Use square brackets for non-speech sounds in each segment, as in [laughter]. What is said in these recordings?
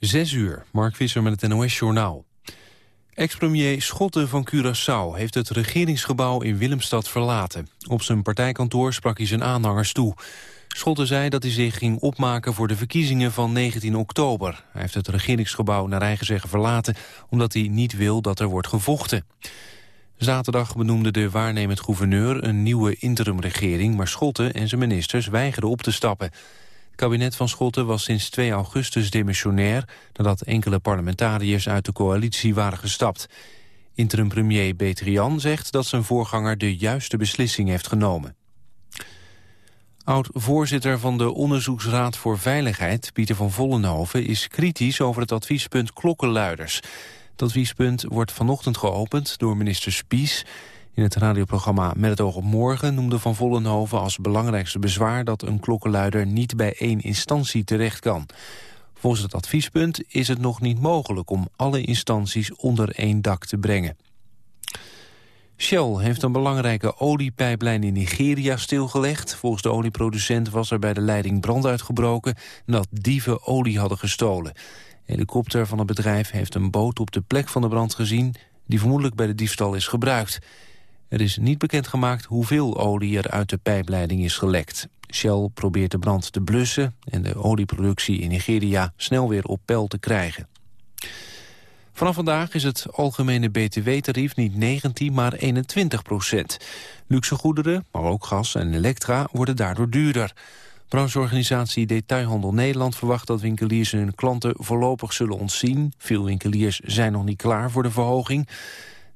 Zes uur, Mark Visser met het NOS-journaal. Ex-premier Schotten van Curaçao heeft het regeringsgebouw in Willemstad verlaten. Op zijn partijkantoor sprak hij zijn aanhangers toe. Schotten zei dat hij zich ging opmaken voor de verkiezingen van 19 oktober. Hij heeft het regeringsgebouw naar eigen zeggen verlaten... omdat hij niet wil dat er wordt gevochten. Zaterdag benoemde de waarnemend gouverneur een nieuwe interimregering... maar Schotten en zijn ministers weigerden op te stappen. Kabinet van Schotten was sinds 2 augustus demissionair... nadat enkele parlementariërs uit de coalitie waren gestapt. Interim-premier Betrian zegt dat zijn voorganger de juiste beslissing heeft genomen. Oud-voorzitter van de Onderzoeksraad voor Veiligheid, Pieter van Vollenhoven... is kritisch over het adviespunt klokkenluiders. Het adviespunt wordt vanochtend geopend door minister Spies. In het radioprogramma Met het oog op morgen noemde Van Vollenhoven als belangrijkste bezwaar... dat een klokkenluider niet bij één instantie terecht kan. Volgens het adviespunt is het nog niet mogelijk om alle instanties onder één dak te brengen. Shell heeft een belangrijke oliepijplijn in Nigeria stilgelegd. Volgens de olieproducent was er bij de leiding brand uitgebroken... dat dieven olie hadden gestolen. Een helikopter van het bedrijf heeft een boot op de plek van de brand gezien... die vermoedelijk bij de diefstal is gebruikt. Er is niet bekendgemaakt hoeveel olie er uit de pijpleiding is gelekt. Shell probeert de brand te blussen... en de olieproductie in Nigeria snel weer op peil te krijgen. Vanaf vandaag is het algemene btw-tarief niet 19, maar 21 procent. Luxe goederen, maar ook gas en elektra, worden daardoor duurder. Brancheorganisatie Detailhandel Nederland verwacht dat winkeliers hun klanten voorlopig zullen ontzien. Veel winkeliers zijn nog niet klaar voor de verhoging.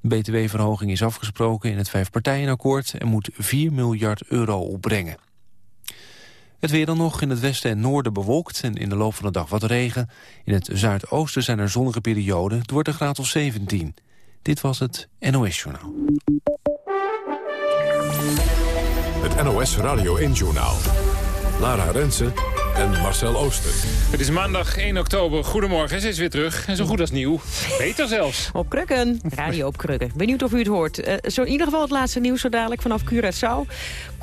Btw-verhoging is afgesproken in het vijfpartijenakkoord en moet 4 miljard euro opbrengen. Het weer dan nog in het westen en noorden bewolkt en in de loop van de dag wat regen. In het zuidoosten zijn er zonnige perioden. Het wordt een graad of 17. Dit was het NOS Journaal. Het NOS Radio 1 Journaal. Lara Rensen en Marcel Ooster. Het is maandag 1 oktober. Goedemorgen, ze is weer terug. En zo goed als nieuw. Beter zelfs. Op krukken. Radio op krukken. Benieuwd of u het hoort. Uh, zo in ieder geval het laatste nieuws zo dadelijk vanaf Curaçao.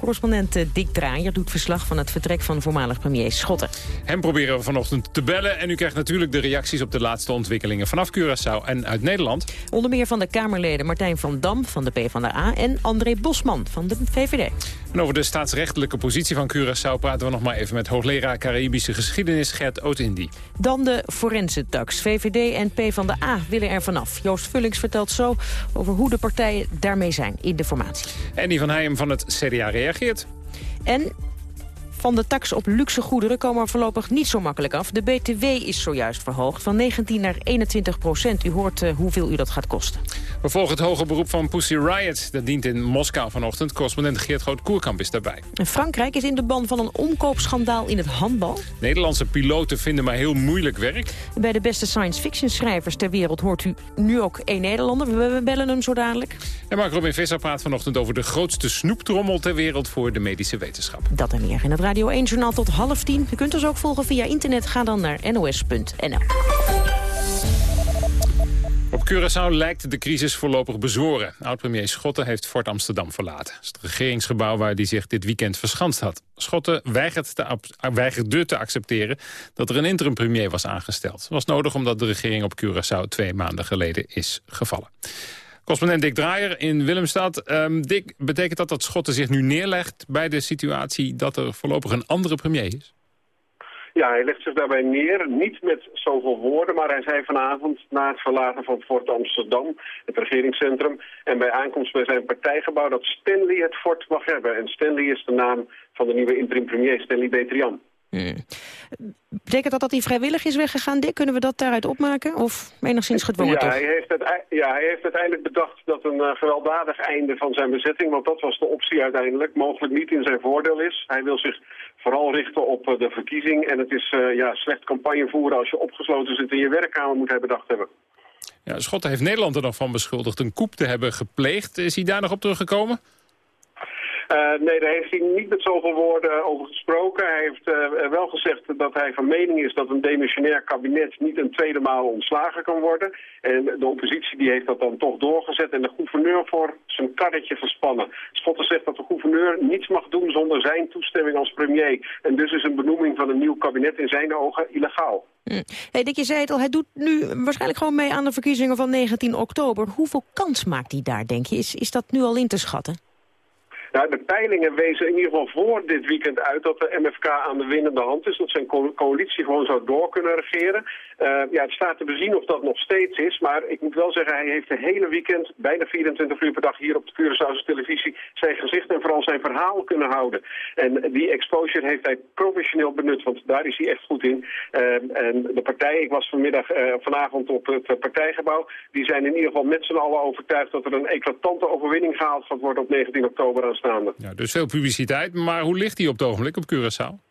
Correspondent eh, Dick Draaier doet verslag van het vertrek van voormalig premier Schotten. Hem proberen we vanochtend te bellen. En u krijgt natuurlijk de reacties op de laatste ontwikkelingen vanaf Curaçao en uit Nederland. Onder meer van de Kamerleden Martijn van Dam van de PvdA en André Bosman van de VVD. En over de staatsrechtelijke positie van Curaçao praten we nog maar even met hoogleraar Caribische geschiedenis Gert Ootindi. Dan de tax. VVD en PvdA willen er vanaf. Joost Vullings vertelt zo over hoe de partijen daarmee zijn in de formatie. En die van Heijem van het CDA reageert. En van de tax op luxe goederen komen we voorlopig niet zo makkelijk af. De BTW is zojuist verhoogd van 19 naar 21 procent. U hoort uh, hoeveel u dat gaat kosten. We volgen het hoge beroep van Pussy Riot. Dat dient in Moskou vanochtend. Correspondent Geert Groot-Koerkamp is daarbij. En Frankrijk is in de ban van een omkoopschandaal in het handbal. Nederlandse piloten vinden maar heel moeilijk werk. Bij de beste science fiction schrijvers ter wereld hoort u nu ook één Nederlander. We bellen hem zo dadelijk. En Mark Robin Visser praat vanochtend over de grootste snoeptrommel ter wereld voor de medische wetenschap. Dat en meer in het Radio 1-journaal tot half tien. U kunt ons ook volgen via internet. Ga dan naar nos.nl. Op Curaçao lijkt de crisis voorlopig bezworen. Oud-premier Schotten heeft Fort Amsterdam verlaten. Het is het regeringsgebouw waar hij zich dit weekend verschanst had. Schotten weigert te, weigerde te accepteren dat er een interim-premier was aangesteld. Was nodig omdat de regering op Curaçao twee maanden geleden is gevallen. Correspondent Dick Draaier in Willemstad. Um, Dick, betekent dat dat Schotten zich nu neerlegt bij de situatie dat er voorlopig een andere premier is? Ja, hij legt zich daarbij neer, niet met zoveel woorden, maar hij zei vanavond na het verlaten van Fort Amsterdam, het regeringscentrum, en bij aankomst bij zijn partijgebouw dat Stanley het fort mag hebben. En Stanley is de naam van de nieuwe interim premier, Stanley Betrian. Hmm. Betekent dat dat hij vrijwillig is weggegaan, Dick? Kunnen we dat daaruit opmaken? Of enigszins gedwongen ja, toch? Hij heeft het, ja, hij heeft uiteindelijk bedacht dat een uh, gewelddadig einde van zijn bezetting... want dat was de optie uiteindelijk, mogelijk niet in zijn voordeel is. Hij wil zich vooral richten op uh, de verkiezing. En het is uh, ja, slecht campagne voeren als je opgesloten zit in je werkkamer, moet hij bedacht hebben. Ja, Schotten heeft Nederland er nog van beschuldigd een koep te hebben gepleegd. Is hij daar nog op teruggekomen? Uh, nee, daar heeft hij niet met zoveel woorden over gesproken. Hij heeft uh, wel gezegd dat hij van mening is dat een demissionair kabinet niet een tweede maal ontslagen kan worden. En de oppositie die heeft dat dan toch doorgezet en de gouverneur voor zijn karretje gespannen. Schotten zegt dat de gouverneur niets mag doen zonder zijn toestemming als premier. En dus is een benoeming van een nieuw kabinet in zijn ogen illegaal. Hm. Hey, Dick, je zei het al, hij doet nu waarschijnlijk gewoon mee aan de verkiezingen van 19 oktober. Hoeveel kans maakt hij daar, denk je? Is, is dat nu al in te schatten? Nou, de peilingen wezen in ieder geval voor dit weekend uit dat de MFK aan de winnende hand is. Dat zijn coalitie gewoon zou door kunnen regeren. Uh, ja, het staat te bezien of dat nog steeds is. Maar ik moet wel zeggen, hij heeft de hele weekend, bijna 24 uur per dag hier op de Curaçaose televisie, zijn gezicht en vooral zijn verhaal kunnen houden. En die exposure heeft hij professioneel benut, want daar is hij echt goed in. Uh, en de partij, ik was vanmiddag, uh, vanavond op het partijgebouw, die zijn in ieder geval met z'n allen overtuigd dat er een eclatante overwinning gehaald gaat worden op 19 oktober aanstaande. Ja, dus veel publiciteit, maar hoe ligt hij op het ogenblik op Curaçao?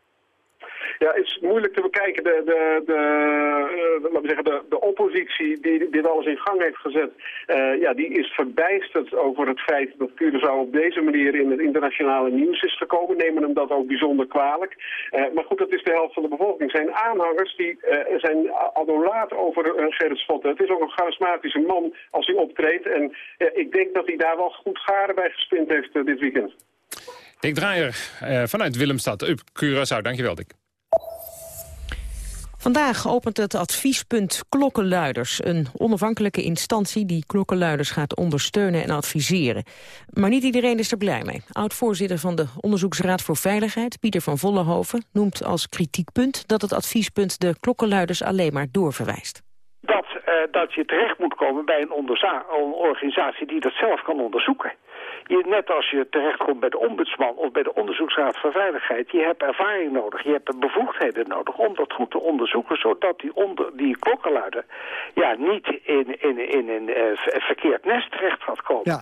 Ja, is moeilijk te bekijken. De, de, de, uh, laten we zeggen, de, de oppositie die dit alles in gang heeft gezet, uh, ja, die is verbijsterd over het feit dat Curaçao op deze manier in het internationale nieuws is gekomen. Nemen hem dat ook bijzonder kwalijk. Uh, maar goed, dat is de helft van de bevolking. Zijn aanhangers die zijn adolaat over Gerrit Schotten. Het is ook een charismatische man als hij optreedt. En ik denk dat hij daar wel goed garen bij gespind heeft dit weekend. Dick Draaier vanuit Willemstad, up Curaçao. Dankjewel, Dick. Vandaag opent het adviespunt Klokkenluiders, een onafhankelijke instantie die klokkenluiders gaat ondersteunen en adviseren. Maar niet iedereen is er blij mee. Oud-voorzitter van de Onderzoeksraad voor Veiligheid, Pieter van Vollenhoven, noemt als kritiekpunt dat het adviespunt de klokkenluiders alleen maar doorverwijst. Dat, uh, dat je terecht moet komen bij een, een organisatie die dat zelf kan onderzoeken je, net als je terechtkomt bij de ombudsman of bij de onderzoeksraad voor veiligheid, je hebt ervaring nodig, je hebt bevoegdheden nodig om dat goed te onderzoeken, zodat die, onder, die klokkenluider ja, niet in, in, in een uh, verkeerd nest terecht gaat komen. Ja.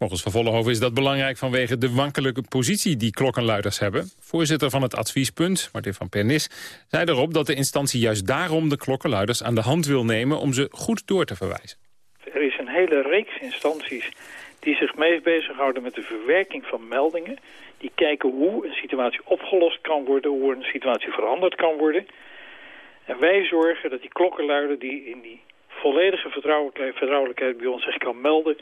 Volgens Van Vollenhoven is dat belangrijk vanwege de wankelijke positie die klokkenluiders hebben. Voorzitter van het adviespunt, Martin van Pernis, zei erop dat de instantie juist daarom de klokkenluiders aan de hand wil nemen om ze goed door te verwijzen. Er is een hele reeks instanties die zich meest bezighouden met de verwerking van meldingen. Die kijken hoe een situatie opgelost kan worden, hoe een situatie veranderd kan worden. En wij zorgen dat die klokkenluider die in die volledige vertrouwelijkheid bij ons zich kan melden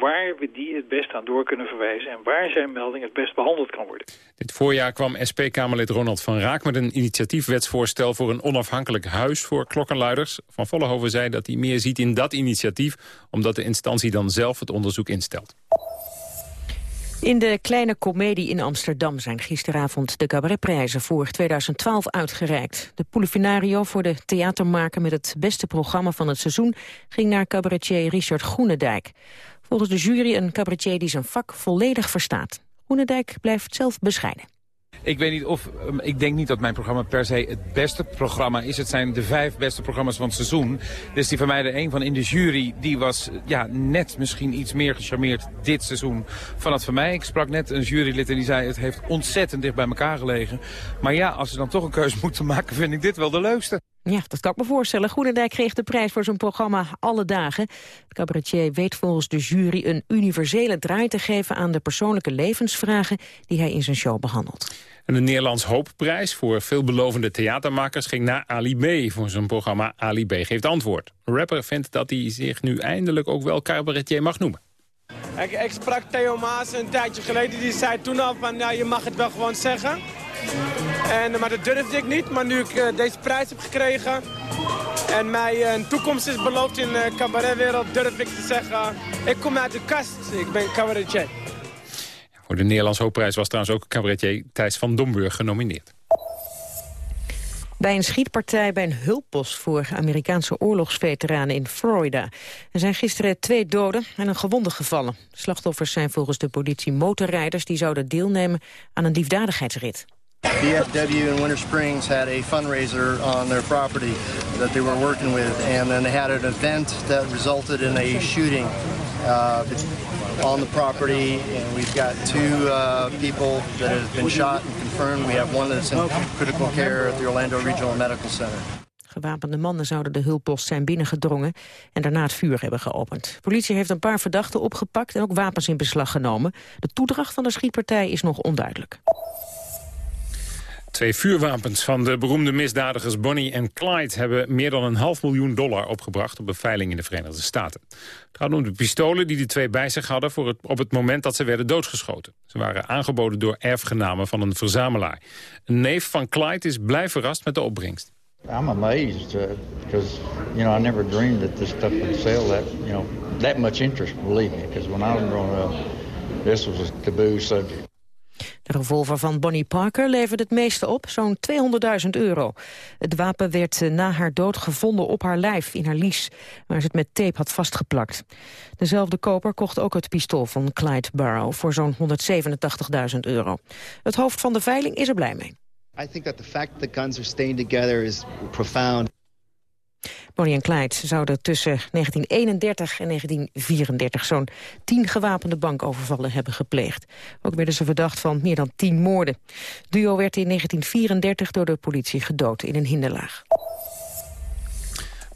waar we die het best aan door kunnen verwijzen... en waar zijn melding het best behandeld kan worden. Dit voorjaar kwam SP-Kamerlid Ronald van Raak met een initiatiefwetsvoorstel... voor een onafhankelijk huis voor klokkenluiders. Van Vollenhoven zei dat hij meer ziet in dat initiatief... omdat de instantie dan zelf het onderzoek instelt. In de Kleine Comedie in Amsterdam zijn gisteravond de cabaretprijzen voor 2012 uitgereikt. De Polifinario voor de theatermaker met het beste programma van het seizoen ging naar cabaretier Richard Groenendijk. Volgens de jury een cabaretier die zijn vak volledig verstaat. Groenendijk blijft zelf bescheiden. Ik weet niet of, um, ik denk niet dat mijn programma per se het beste programma is. Het zijn de vijf beste programma's van het seizoen. Dus die van mij er een van in de jury, die was ja, net misschien iets meer gecharmeerd dit seizoen van het van mij. Ik sprak net een jurylid en die zei het heeft ontzettend dicht bij elkaar gelegen. Maar ja, als ze dan toch een keuze [laughs] moeten maken, vind ik dit wel de leukste. Ja, dat kan ik me voorstellen. Goedendijk kreeg de prijs voor zijn programma Alle Dagen. Cabaretier weet volgens de jury een universele draai te geven... aan de persoonlijke levensvragen die hij in zijn show behandelt. En de Nederlands Hoopprijs voor veelbelovende theatermakers... ging naar Ali B voor zijn programma Ali B geeft antwoord. Rapper vindt dat hij zich nu eindelijk ook wel cabaretier mag noemen. Ik, ik sprak Theo Maas een tijdje geleden. Die zei toen al van, ja, je mag het wel gewoon zeggen. En, maar dat durfde ik niet. Maar nu ik uh, deze prijs heb gekregen en mij een toekomst is beloofd in de cabaretwereld, durf ik te zeggen, ik kom uit de kast. Ik ben cabaretier. Voor de Nederlands Hoopprijs was trouwens ook cabaretier Thijs van Domburg genomineerd. Bij een schietpartij bij een hulppost voor Amerikaanse oorlogsveteranen in Florida. Er zijn gisteren twee doden en een gewonde gevallen. Slachtoffers zijn volgens de politie motorrijders die zouden deelnemen aan een liefdadigheidsrit. DFW in Winter Springs had a fundraiser on their property that they were working with, and then they had an event that resulted in a shooting on the property. And we've got two uh, people that have been shot and confirmed. We have one that's in critical care at the Orlando Regional Medical Center. Gewapende mannen zouden de hulppost zijn binnengedrongen en daarna het vuur hebben geopend. Politie heeft een paar verdachten opgepakt en ook wapens in beslag genomen. De toedracht van de schietpartij is nog onduidelijk. Twee vuurwapens van de beroemde misdadigers Bonnie en Clyde... hebben meer dan een half miljoen dollar opgebracht op een veiling in de Verenigde Staten. Het gaat om de pistolen die de twee bij zich hadden... Voor op het moment dat ze werden doodgeschoten. Ze waren aangeboden door erfgenamen van een verzamelaar. Een neef van Clyde is blij verrast met de opbrengst. I'm amazed uh, because you know I never dreamed that this stuff would sell that you know that much interest. Believe me, because when I was growing up, this was a taboo subject. De revolver van Bonnie Parker leverde het meeste op, zo'n 200.000 euro. Het wapen werd eh, na haar dood gevonden op haar lijf in haar lies, waar ze het met tape had vastgeplakt. Dezelfde koper kocht ook het pistool van Clyde Barrow voor zo'n 187.000 euro. Het hoofd van de veiling is er blij mee. I think that the fact that guns are staying together is profound. Bonnie en Clyde zouden tussen 1931 en 1934 zo'n tien gewapende bankovervallen hebben gepleegd. Ook werden ze verdacht van meer dan tien moorden. Duo werd in 1934 door de politie gedood in een hinderlaag.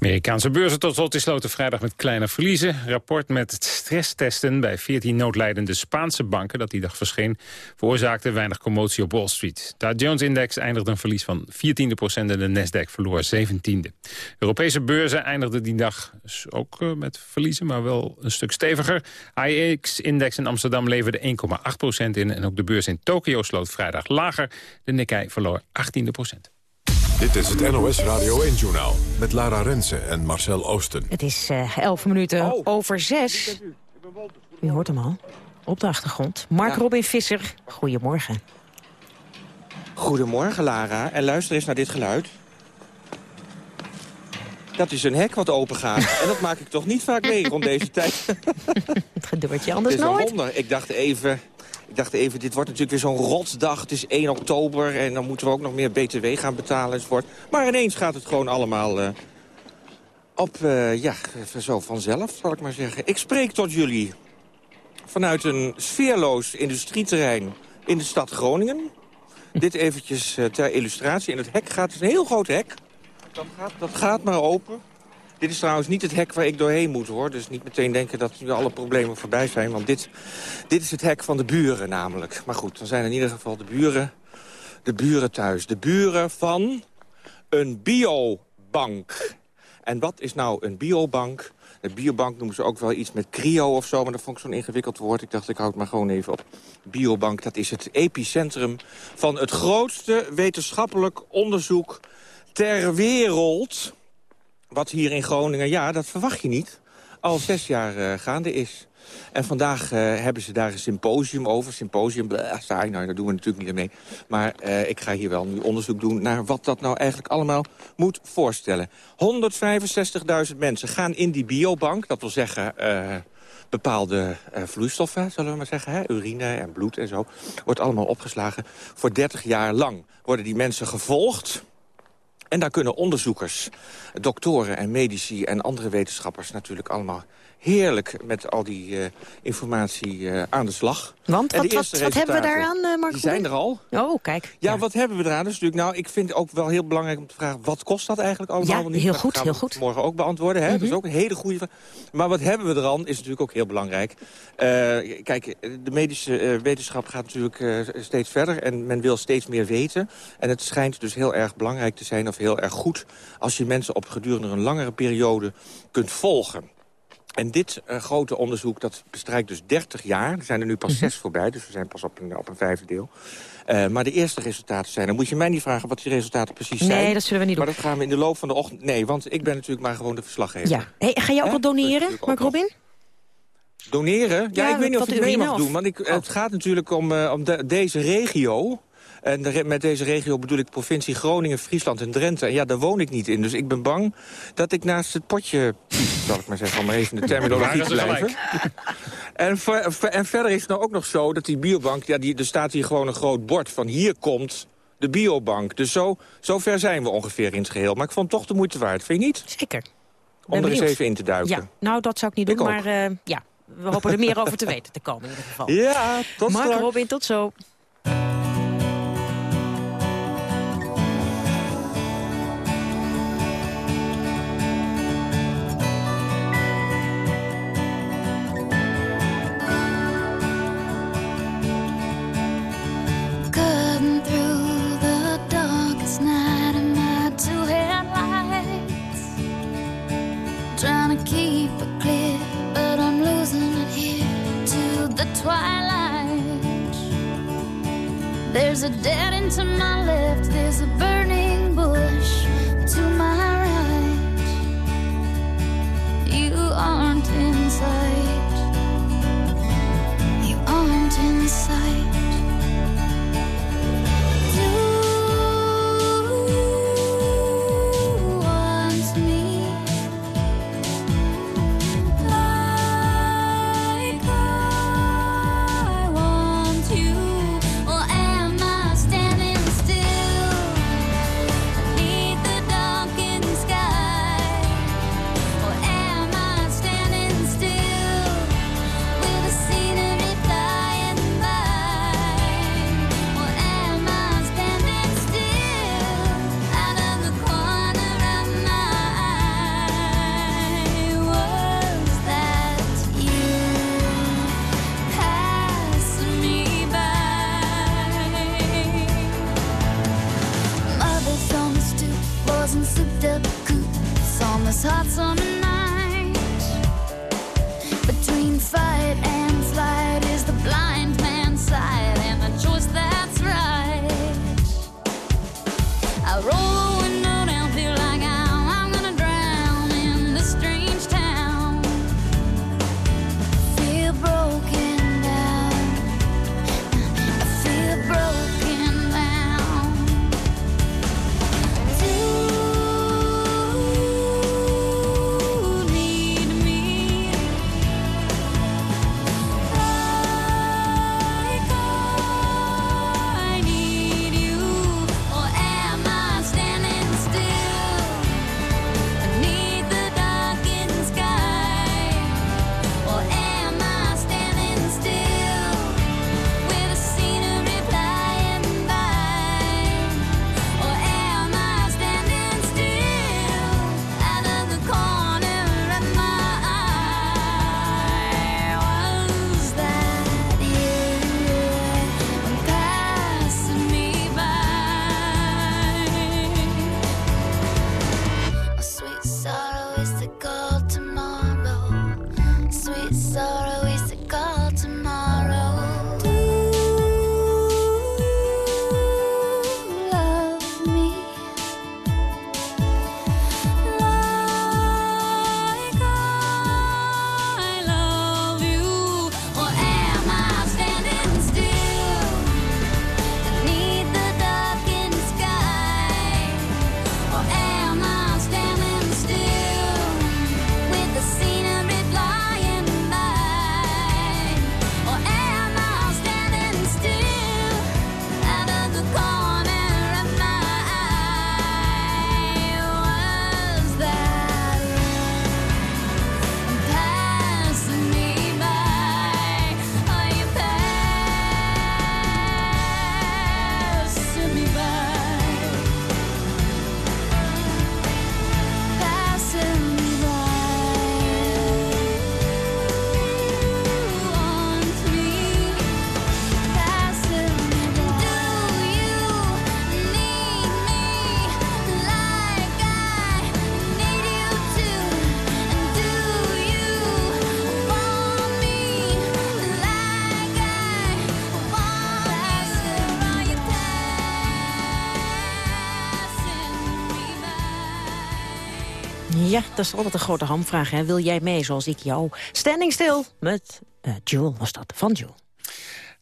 Amerikaanse beurzen tot slot sloten vrijdag met kleine verliezen. Rapport met stresstesten bij 14 noodlijdende Spaanse banken... dat die dag verscheen, veroorzaakte weinig commotie op Wall Street. De Jones-index eindigde een verlies van 14 procent... en de Nasdaq verloor 17e. Europese beurzen eindigden die dag ook eh, met verliezen... maar wel een stuk steviger. AEX-index in Amsterdam leverde 1,8 procent in... en ook de beurs in Tokio sloot vrijdag lager. De Nikkei verloor 18 procent. Dit is het NOS Radio 1-journaal met Lara Rensen en Marcel Oosten. Het is uh, 11 minuten oh. over 6. U hoort hem al, op de achtergrond. Mark ja. Robin Visser, goedemorgen. Goedemorgen, Lara. En luister eens naar dit geluid. Dat is een hek wat open gaat. [laughs] en dat maak ik toch niet vaak mee rond deze tijd. [laughs] Het gebeurt je anders nooit. Het is een wonder. Ik dacht even... Ik dacht even, dit wordt natuurlijk weer zo'n rotsdag. Het is 1 oktober en dan moeten we ook nog meer BTW gaan betalen enzovoort. Maar ineens gaat het gewoon allemaal uh, op, uh, ja, zo vanzelf, zal ik maar zeggen. Ik spreek tot jullie vanuit een sfeerloos industrieterrein in de stad Groningen. Dit eventjes uh, ter illustratie. In het hek gaat, het is een heel groot hek. Dat gaat, dat gaat maar open. Dit is trouwens niet het hek waar ik doorheen moet, hoor. Dus niet meteen denken dat nu alle problemen voorbij zijn. Want dit, dit is het hek van de buren namelijk. Maar goed, dan zijn in ieder geval de buren, de buren thuis. De buren van een biobank. En wat is nou een biobank? De biobank noemen ze ook wel iets met cryo of zo, maar dat vond ik zo'n ingewikkeld woord. Ik dacht, ik houd het maar gewoon even op. Biobank, dat is het epicentrum van het grootste wetenschappelijk onderzoek ter wereld wat hier in Groningen, ja, dat verwacht je niet, al zes jaar uh, gaande is. En vandaag uh, hebben ze daar een symposium over. Symposium, saai, nou, daar doen we natuurlijk niet mee. Maar uh, ik ga hier wel nu onderzoek doen naar wat dat nou eigenlijk allemaal moet voorstellen. 165.000 mensen gaan in die biobank, dat wil zeggen bepaalde vloeistoffen, zullen we maar zeggen. Hè? Urine en bloed en zo. Wordt allemaal opgeslagen. Voor 30 jaar lang worden die mensen gevolgd. En daar kunnen onderzoekers, doktoren en medici en andere wetenschappers natuurlijk allemaal heerlijk met al die uh, informatie uh, aan de slag. Want wat, wat, wat hebben we daaraan, uh, Mark? Die zijn er al. Oh, kijk. Ja, ja, wat hebben we eraan? Dus natuurlijk, nou, ik vind het ook wel heel belangrijk om te vragen... wat kost dat eigenlijk allemaal? Ja, niet? heel goed, heel goed. morgen ook beantwoorden. Hè? Mm -hmm. Dat is ook een hele goede vraag. Maar wat hebben we eraan is natuurlijk ook heel belangrijk. kijk, de medische wetenschap gaat natuurlijk steeds verder... en men wil steeds meer weten. En het schijnt dus heel erg belangrijk te zijn of heel erg goed... als je mensen op gedurende een langere periode kunt volgen. En dit uh, grote onderzoek, dat bestrijkt dus 30 jaar. Er zijn er nu pas -hmm. zes voorbij, dus we zijn pas op een, op een vijfde deel. Uh, maar de eerste resultaten zijn... Dan moet je mij niet vragen wat die resultaten precies nee, zijn. Nee, dat zullen we niet maar doen. Maar dat gaan we in de loop van de ochtend... Nee, want ik ben natuurlijk maar gewoon de verslaggever. Ja. Hey, ga jij ook wat doneren, Mark Robin? Doneren? Ja, ja, ik weet niet of ik mee mag doen. Want ik, oh. het gaat natuurlijk om, uh, om de, deze regio... En de, met deze regio bedoel ik provincie Groningen, Friesland en Drenthe. En ja, daar woon ik niet in. Dus ik ben bang dat ik naast het potje... [laughs] zal ik maar zeggen, om maar even in de terminologie te blijven. En, verder is het nou ook nog zo dat die biobank... Ja, die, er staat hier gewoon een groot bord van hier komt de biobank. Dus zo, zo ver zijn we ongeveer in het geheel. Maar ik vond het toch de moeite waard, vind je niet? Zeker. Om er eens even in te duiken. Ja, nou dat zou ik niet doen, ik maar uh, ja, we hopen er meer over te weten te komen in ieder geval. Ja, tot Mark straks. Robin, tot zo. Twilight. There's a dead end to my left, there's a burning bush Ja, dat is altijd een grote hamvraag. Hè? Wil jij mee zoals ik jou? Standing Still met uh, Jewel was dat, van Jewel.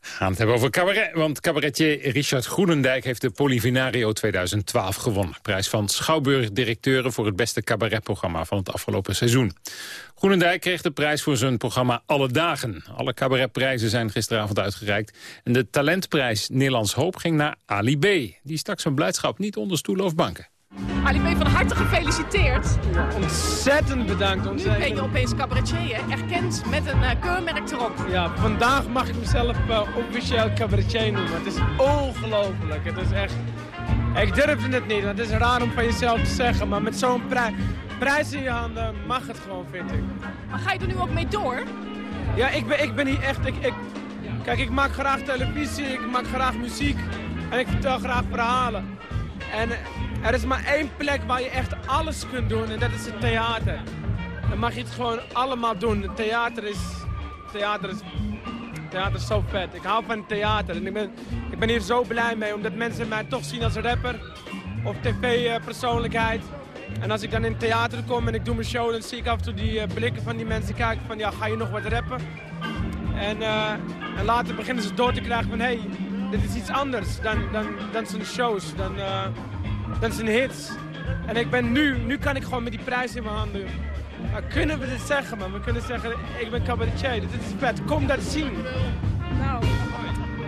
We gaan het hebben over cabaret, want cabaretier Richard Groenendijk heeft de Polivinario 2012 gewonnen. Prijs van Schouwburg-directeuren voor het beste cabaretprogramma van het afgelopen seizoen. Groenendijk kreeg de prijs voor zijn programma Alle Dagen. Alle cabaretprijzen zijn gisteravond uitgereikt. En de talentprijs Nederlands Hoop ging naar Ali B. Die stak zijn blijdschap niet onder stoelen of banken. Ali B, van harte gefeliciteerd. Ontzettend bedankt. Nu Ontzettend. ben je opeens cabaretier, hè? erkend met een eh, keurmerk erop. Ja, vandaag mag ik mezelf eh, officieel cabaretier noemen. Het is ongelooflijk. Het is echt... Ik durfde het niet. Het is raar om van jezelf te zeggen. Maar met zo'n prij- prijs in je handen mag het gewoon, vind ik. Maar ga je er nu ook mee door? Ja, ik ben, ik ben hier echt... Ik, ik, kijk, ik maak graag televisie. Ik maak graag muziek. En ik vertel graag verhalen. En er is maar één plek waar je echt alles kunt doen. En dat is het theater. dan mag je het gewoon allemaal doen. Theater is, theater is, theater is zo vet. Ik hou van theater ik ben, ik ben hier zo blij mee, omdat mensen mij toch zien als rapper of tv-persoonlijkheid. En als ik dan in het theater kom en ik doe mijn show, dan zie ik af en toe die eh, blikken van die mensen kijken van, ja, ga je nog wat rappen? En, eh, en later beginnen ze door te krijgen van, hé, hey, dit is iets anders dan, dan, dan zijn shows, dan, eh, dan zijn hits. En ik ben nu, nu kan ik gewoon met die prijs in mijn handen. Maar kunnen we dit zeggen, man? We kunnen zeggen, ik ben cabaretier, dit is vet, kom dat zien. Nou,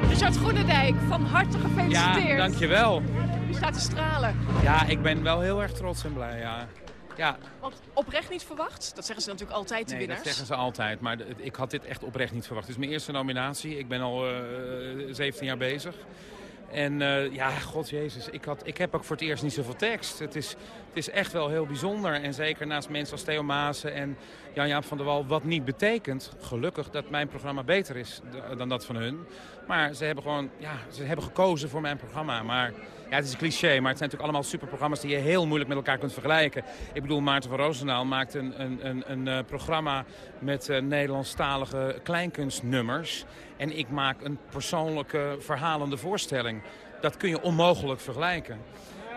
Richard Groenendijk, van harte gefeliciteerd. Ja, dankjewel. Je staat te stralen. Ja, ik ben wel heel erg trots en blij, ja. Ja, Want oprecht niet verwacht, dat zeggen ze natuurlijk altijd, de nee, dat winnaars. zeggen ze altijd. Maar ik had dit echt oprecht niet verwacht. Het is mijn eerste nominatie. Ik ben al eh 17 jaar bezig. En eh, ja, god jezus, ik, had, ik heb ook voor het eerst niet zoveel tekst. Het is, het is echt wel heel bijzonder. En zeker naast mensen als Theo Maassen en Jan-Jaap van der Wal... wat niet betekent, gelukkig, dat mijn programma beter is dan dat van hun. Maar ze hebben gewoon, ja, ze hebben gekozen voor mijn programma. Maar ja, het is een cliché, maar het zijn natuurlijk allemaal superprogramma's... die je heel moeilijk met elkaar kunt vergelijken. Ik bedoel, Maarten van Roosendaal maakt een, een, een, een eh, programma... met eh, Nederlandstalige kleinkunstnummers. En ik maak een persoonlijke verhalende voorstelling. Dat kun je onmogelijk vergelijken.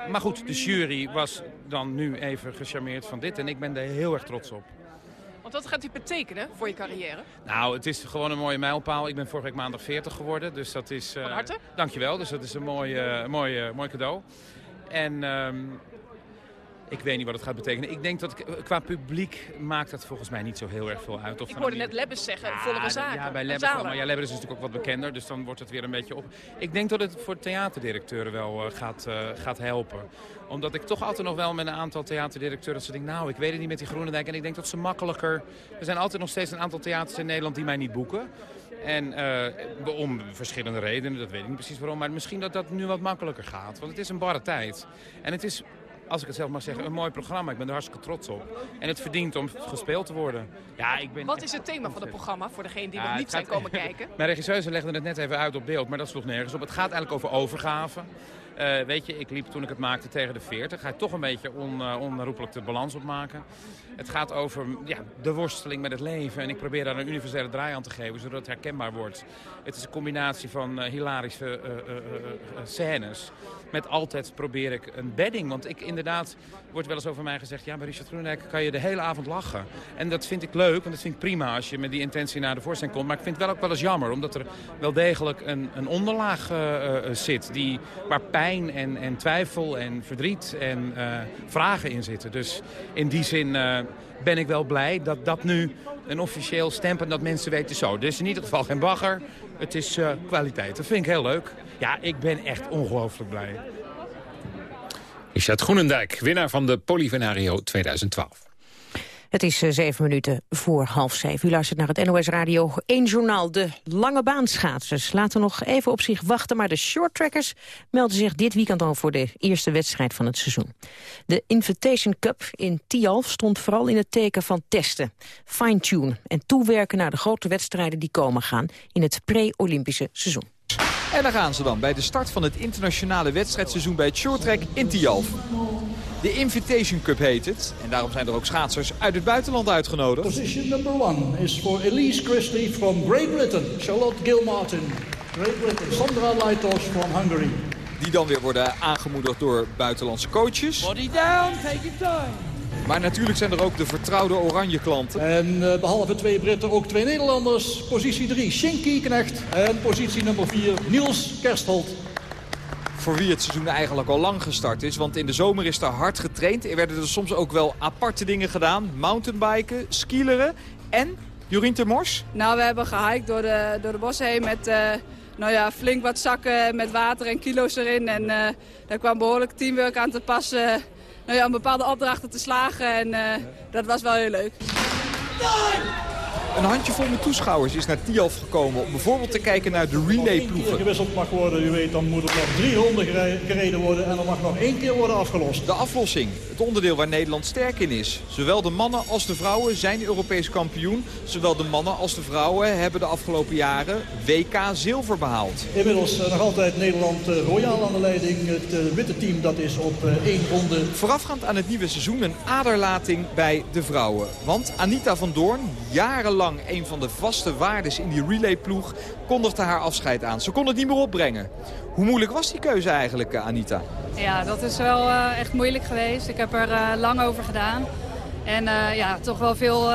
Maar goed, de jury was dan nu even gecharmeerd van dit. En ik ben er heel erg trots op. Want wat gaat dit betekenen voor je carrière? Nou, het is gewoon een mooie mijlpaal. Ik ben vorige week maandag 40 geworden. Dus dat is... eh, Van harte. Dankjewel. Dus dat is een mooi, eh, mooi, eh, mooi cadeau. En ehm, ik weet niet wat het gaat betekenen. Ik denk dat ik- qua publiek maakt dat volgens mij niet zo heel erg veel uit. Of Ik hoorde net Lebbes zeggen, vollere zaken. Ja, bij Lebbes wel. Maar ja, Lebbes is natuurlijk ook wat bekender. Dus dan wordt het weer een beetje op. Ik denk dat het voor theaterdirecteuren wel eh, gaat, eh, gaat helpen. Omdat ik toch altijd nog wel met een aantal theaterdirecteuren... dat ze denken, nou, ik weet het niet met die Groenendijk. En ik denk dat ze makkelijker... Er zijn altijd nog steeds een aantal theaters in Nederland die mij niet boeken. En eh, om verschillende redenen, dat weet ik niet precies waarom. Maar misschien dat dat nu wat makkelijker gaat. Want het is een barre tijd. En het is als ik het zelf mag zeggen, een mooi programma. Ik ben er hartstikke trots op. En het verdient om gespeeld te worden. Ja, ik ben Wat is het thema van het programma voor degenen die Ja, nog niet zijn komen kijken? [laughs] Mijn regisseuse legde het net even uit op beeld, maar dat sloeg nergens op. Het gaat eigenlijk over overgave. Eh, weet je, ik liep toen ik het maakte tegen de 40. Ga je toch een beetje on, eh, onherroepelijk de balans opmaken. Het gaat over ja, de worsteling met het leven. En ik probeer daar een universele draai aan te geven, zodat het herkenbaar wordt. Het is een combinatie van eh, hilarische scènes. Met altijd probeer ik een bedding. Want ik inderdaad, wordt wel eens over mij gezegd... ja, bij Richard Groenendijk kan je de hele avond lachen. En dat vind ik leuk, want dat vind ik prima als je met die intentie naar de voorstelling komt. Maar ik vind het wel ook wel eens jammer, omdat er wel degelijk een, een onderlaag eh, eh, zit... Die, waar pijn en, en twijfel en verdriet en eh, vragen in zitten. Dus in die zin ben ik wel blij dat dat nu een officieel stempel... dat mensen weten zo. Dus in ieder geval geen bagger, het is eh, kwaliteit. Dat vind ik heel leuk. Ja, ik ben echt ongelooflijk blij. Richard Groenendijk, winnaar van de Polivenario 2012. Het is eh, zeven minuten voor half zeven. U luistert naar het NOS Radio 1 Journaal. De lange baanschaatsers laten nog even op zich wachten... maar de shorttrackers melden zich dit weekend al voor de eerste wedstrijd van het seizoen. De Invitation Cup in Tialf stond vooral in het teken van testen, fine-tune... en toewerken naar de grote wedstrijden die komen gaan in het pre-Olympische seizoen. En daar gaan ze dan bij de start van het internationale wedstrijdseizoen bij het shorttrack in Tialf. De Invitation Cup heet het. En daarom zijn er ook schaatsers uit het buitenland uitgenodigd. Position number one is for Elise Christie from Great Britain. Charlotte Gilmartin, Great Britain. Sandra Laitos from Hungary. Die dan weer worden aangemoedigd door buitenlandse coaches. Body down, take your time. Maar natuurlijk zijn er ook de vertrouwde oranje klanten. En eh, behalve twee Britten ook twee Nederlanders. Positie 3 Shinky Knecht. En positie nummer 4 Niels Kerstholt. Voor wie het seizoen eigenlijk al lang gestart is. Want in de zomer is er hard getraind. Er werden er soms ook wel aparte dingen gedaan. Mountainbiken, skileren en Jorien Termors. Nou, we hebben gehiked door de, door de bossen heen met eh, nou ja, flink wat zakken met water en kilo's erin. En eh, daar kwam behoorlijk teamwork aan te passen. Nou ja, om bepaalde opdrachten te slagen. En eh, dat was wel heel leuk. Een handjevol met toeschouwers is naar Tialf gekomen... om bijvoorbeeld te kijken naar de Als relayploegen. gewisseld mag worden, u weet, dan moet er nog drie ronden gere- gereden worden en er mag nog één keer worden afgelost. De aflossing, het onderdeel waar Nederland sterk in is. Zowel de mannen als de vrouwen zijn Europees kampioen. Zowel de mannen als de vrouwen hebben de afgelopen jaren WK zilver behaald. Inmiddels eh, nog altijd Nederland eh, royaal aan de leiding. Het eh, witte team dat is op één ronde. Voorafgaand aan het nieuwe seizoen een aderlating bij de vrouwen. Want Anita van Doorn, jarenlang een van de vaste waardes in die relayploeg, kondigde haar afscheid aan. Ze kon het niet meer opbrengen. Hoe moeilijk was die keuze eigenlijk, eh, Anita? Ja, dat is wel eh, echt moeilijk geweest. Ik heb er eh, lang over gedaan. En ja, toch wel veel,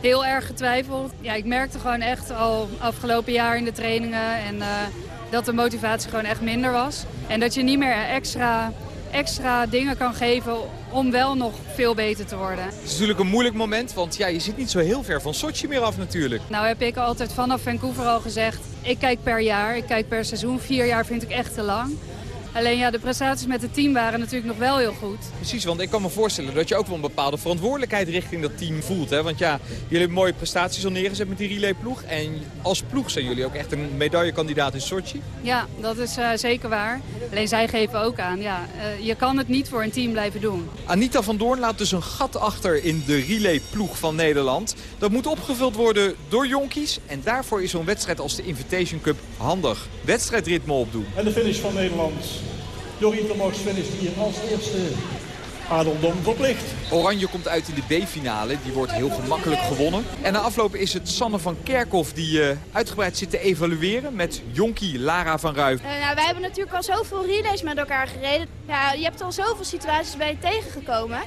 heel erg getwijfeld. Ja, ik merkte gewoon echt al afgelopen jaar in de trainingen en, dat de motivatie gewoon echt minder was. En dat je niet meer extra, extra dingen kan geven om wel nog veel beter te worden. Het is natuurlijk een moeilijk moment, want ja, je zit niet zo heel ver van Sochi meer af natuurlijk. Nou heb ik altijd vanaf Vancouver al gezegd, ik kijk per jaar, ik kijk per seizoen. Vier jaar vind ik echt te lang. Alleen ja, de prestaties met het team waren natuurlijk nog wel heel goed. Precies, want ik kan me voorstellen dat je ook wel een bepaalde verantwoordelijkheid richting dat team voelt. Hè? Want ja, jullie hebben mooie prestaties al neergezet met die relayploeg. En als ploeg zijn jullie ook echt een medaillekandidaat in Sochi. Ja, dat is eh, zeker waar. Alleen zij geven ook aan, ja, eh, je kan het niet voor een team blijven doen. Anita van Doorn laat dus een gat achter in de relayploeg van Nederland. Dat moet opgevuld worden door jonkies. En daarvoor is zo'n wedstrijd als de Invitation Cup handig. Wedstrijdritme opdoen. En de finish van Nederland. Jorien Termox finisht hier als eerste adeldom verplicht. Oranje komt uit in de B-finale. Die wordt heel gemakkelijk gewonnen. En na afloop is het Sanne van Kerkhoff die eh, uitgebreid zit te evalueren met jonkie Lara van Ruif. Eh, nou, wij hebben natuurlijk al zoveel relays met elkaar gereden. Ja, je hebt al zoveel situaties bij je tegengekomen.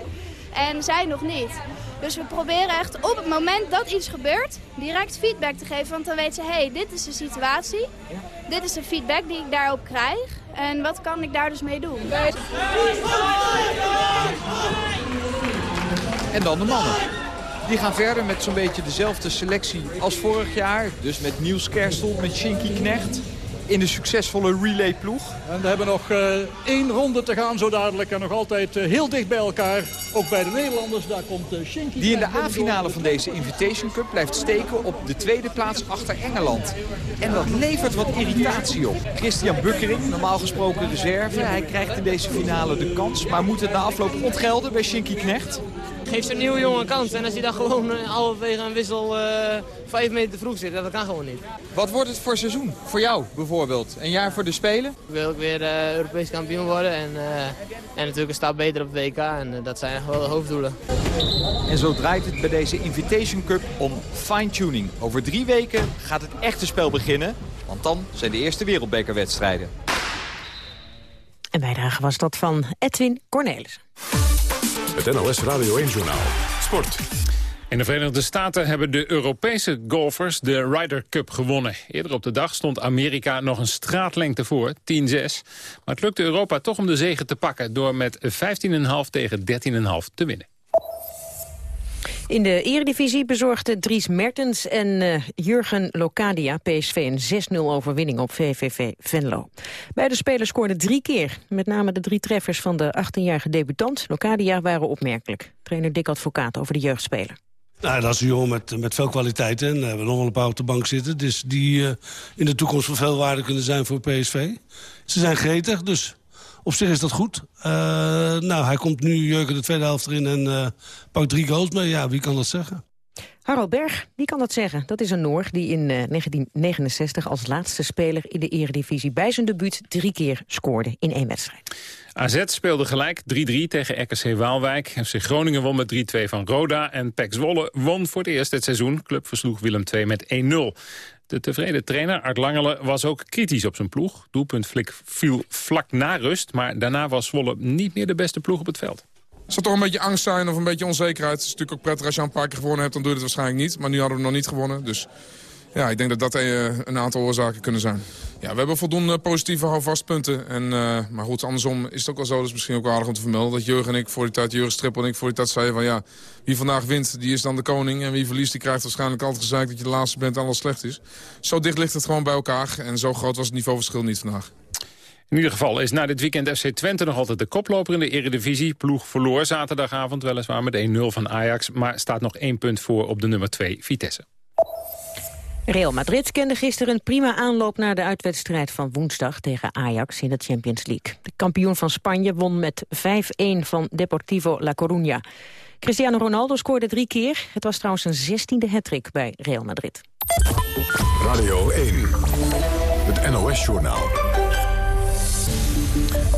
En zij nog niet. Dus we proberen echt op het moment dat iets gebeurt, direct feedback te geven. Want dan weet ze, hé, hey, dit is de situatie. Dit is de feedback die ik daarop krijg. En wat kan ik daar dus mee doen? En dan de mannen. Die gaan verder met zo'n beetje dezelfde selectie als vorig jaar. Dus met Niels Kerstel, met Shinky Knecht. In de succesvolle relayploeg. En we hebben nog eh, één ronde te gaan zo dadelijk. En nog altijd eh, heel dicht bij elkaar. Ook bij de Nederlanders. Daar komt uh, Shinky. Die in de A-finale van deze Invitation Cup blijft steken op de tweede plaats achter Engeland. En dat levert wat irritatie op. Christian Bukkering, normaal gesproken reserve. Hij krijgt in deze finale de kans. Maar moet het na afloop ontgelden bij Shinky Knecht? Geef zo'n nieuwe jongen een kans. En als hij dan gewoon uh, halverwege een wissel uh, vijf meter te vroeg zit, dat kan gewoon niet. Wat wordt het voor seizoen? Voor jou bijvoorbeeld? Een jaar voor de Spelen? Ik wil ook weer uh, Europees kampioen worden. En, en natuurlijk een stap beter op de WK. En dat zijn echt wel de hoofddoelen. En zo draait het bij deze Invitation Cup om fine-tuning. Over drie weken gaat het echte spel beginnen. Want dan zijn de eerste wereldbekerwedstrijden. En bijdrage was dat van Edwin Cornelissen. Het NOS Radio 1-journaal. Sport. In de Verenigde Staten hebben de Europese golfers de Ryder Cup gewonnen. Eerder op de dag stond Amerika nog een straatlengte voor, 10-6. Maar het lukte Europa toch om de zege te pakken... door met 15,5 tegen 13,5 te winnen. In de eredivisie bezorgden Dries Mertens en uh, Jurgen Locadia PSV een 6-0 overwinning op VVV Venlo. Beide spelers scoorden drie keer. Met name de drie treffers van de 18-jarige debutant Locadia waren opmerkelijk. Trainer Dick Advocaat over de jeugdspeler. Nou, dat is een jongen met, met veel kwaliteit. En we hebben nog wel een paar op de bank zitten. Dus die uh, in de toekomst van veel waarde kunnen zijn voor PSV. Ze zijn gretig, dus op zich is dat goed. Uh, nou, hij komt nu Jurgen de tweede helft erin en uh, pakt drie goals mee. Ja, wie kan dat zeggen? Harald Berg, wie kan dat zeggen? Dat is een Noor die in uh, 1969 als laatste speler in de eredivisie... bij zijn debuut drie keer scoorde in één wedstrijd. AZ speelde gelijk 3-3 tegen RKC Waalwijk. FC Groningen won met 3-2 van Roda. En PEC Zwolle won voor het eerst dit seizoen. Club versloeg Willem II met 1-0. De tevreden trainer Art Langele was ook kritisch op zijn ploeg. Doelpunt viel vlak na rust, maar daarna was Zwolle niet meer de beste ploeg op het veld. Er zal toch een beetje angst zijn of een beetje onzekerheid. Het is natuurlijk ook prettig als je een paar keer gewonnen hebt, dan doe je het waarschijnlijk niet. Maar nu hadden we nog niet gewonnen, dus ja, ik denk dat dat een aantal oorzaken kunnen zijn. Ja, we hebben voldoende positieve houvastpunten. En, uh, maar goed, andersom is het ook wel zo, is misschien ook aardig om te vermelden... dat Jurgen en ik voor die tijd, Jurgen Strippel en ik voor die tijd zeiden van... ja, wie vandaag wint, die is dan de koning. En wie verliest, die krijgt waarschijnlijk altijd gezegd dat je de laatste bent en alles slecht is. Zo dicht ligt het gewoon bij elkaar. En zo groot was het niveauverschil niet vandaag. In ieder geval is na dit weekend FC Twente nog altijd de koploper in de eredivisie. Ploeg verloor zaterdagavond weliswaar met 1-0 van Ajax... maar staat nog één punt voor op de nummer 2 Vitesse. Real Madrid kende gisteren een prima aanloop naar de uitwedstrijd van woensdag tegen Ajax in de Champions League. De kampioen van Spanje won met 5-1 van Deportivo La Coruña. Cristiano Ronaldo scoorde drie keer. Het was trouwens een zestiende hattrick bij Real Madrid. Radio 1, het NOS-journaal.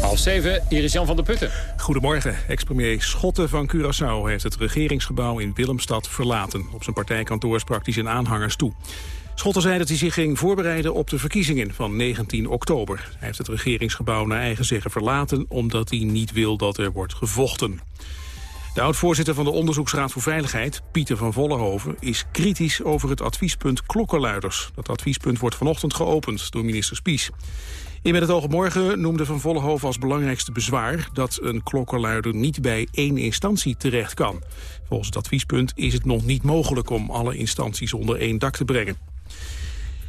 Half zeven, Iris-Jan van der Putten. Goedemorgen. Ex-premier Schotten van Curaçao heeft het regeringsgebouw in Willemstad verlaten. Op zijn partijkantoor sprak hij zijn aanhangers toe. Schotten zei dat hij zich ging voorbereiden op de verkiezingen van 19 oktober. Hij heeft het regeringsgebouw naar eigen zeggen verlaten... omdat hij niet wil dat er wordt gevochten. De oud-voorzitter van de Onderzoeksraad voor Veiligheid, Pieter van Vollenhoven, is kritisch over het adviespunt klokkenluiders. Dat adviespunt wordt vanochtend geopend door minister Spies. In Met het Oog Morgen noemde Van Vollenhoven als belangrijkste bezwaar... dat een klokkenluider niet bij één instantie terecht kan. Volgens het adviespunt is het nog niet mogelijk om alle instanties onder één dak te brengen.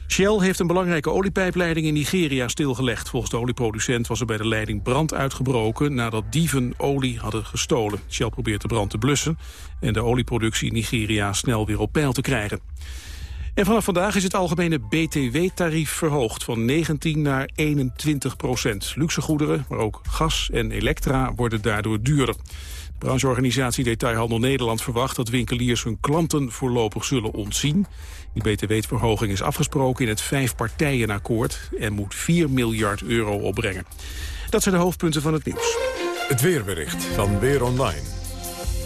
Shell heeft een belangrijke oliepijpleiding in Nigeria stilgelegd. Volgens de olieproducent was er bij de leiding brand uitgebroken... nadat dieven olie hadden gestolen. Shell probeert de brand te blussen... en de olieproductie in Nigeria snel weer op peil te krijgen. En vanaf vandaag is het algemene BTW-tarief verhoogd van 19 naar 21 procent. Luxegoederen, maar ook gas en elektra worden daardoor duurder. De brancheorganisatie Detailhandel Nederland verwacht dat winkeliers hun klanten voorlopig zullen ontzien. Die btw-verhoging is afgesproken in het vijfpartijenakkoord en moet 4 miljard euro opbrengen. Dat zijn de hoofdpunten van het nieuws. Het weerbericht van Weer Online.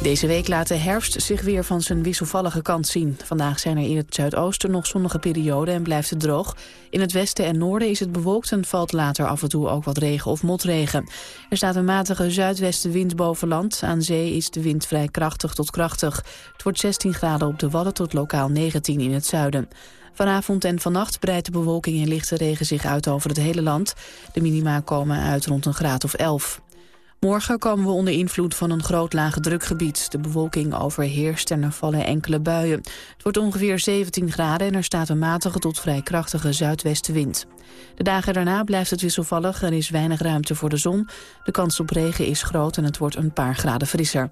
Deze week laat de herfst zich weer van zijn wisselvallige kant zien. Vandaag zijn er in het zuidoosten nog zonnige perioden en blijft het droog. In het westen en noorden is het bewolkt en valt later af en toe ook wat regen of motregen. Er staat een matige zuidwestenwind boven land. Aan zee is de wind vrij krachtig tot krachtig. Het wordt 16 graden op de Wadden tot lokaal 19 in het zuiden. Vanavond en vannacht breidt de bewolking en lichte regen zich uit over het hele land. De minima komen uit rond een graad of 11. Morgen komen we onder invloed van een groot lage drukgebied. De bewolking overheerst en er vallen enkele buien. Het wordt ongeveer 17 graden en er staat een matige tot vrij krachtige zuidwestenwind. De dagen daarna blijft het wisselvallig, er is weinig ruimte voor de zon. De kans op regen is groot en het wordt een paar graden frisser.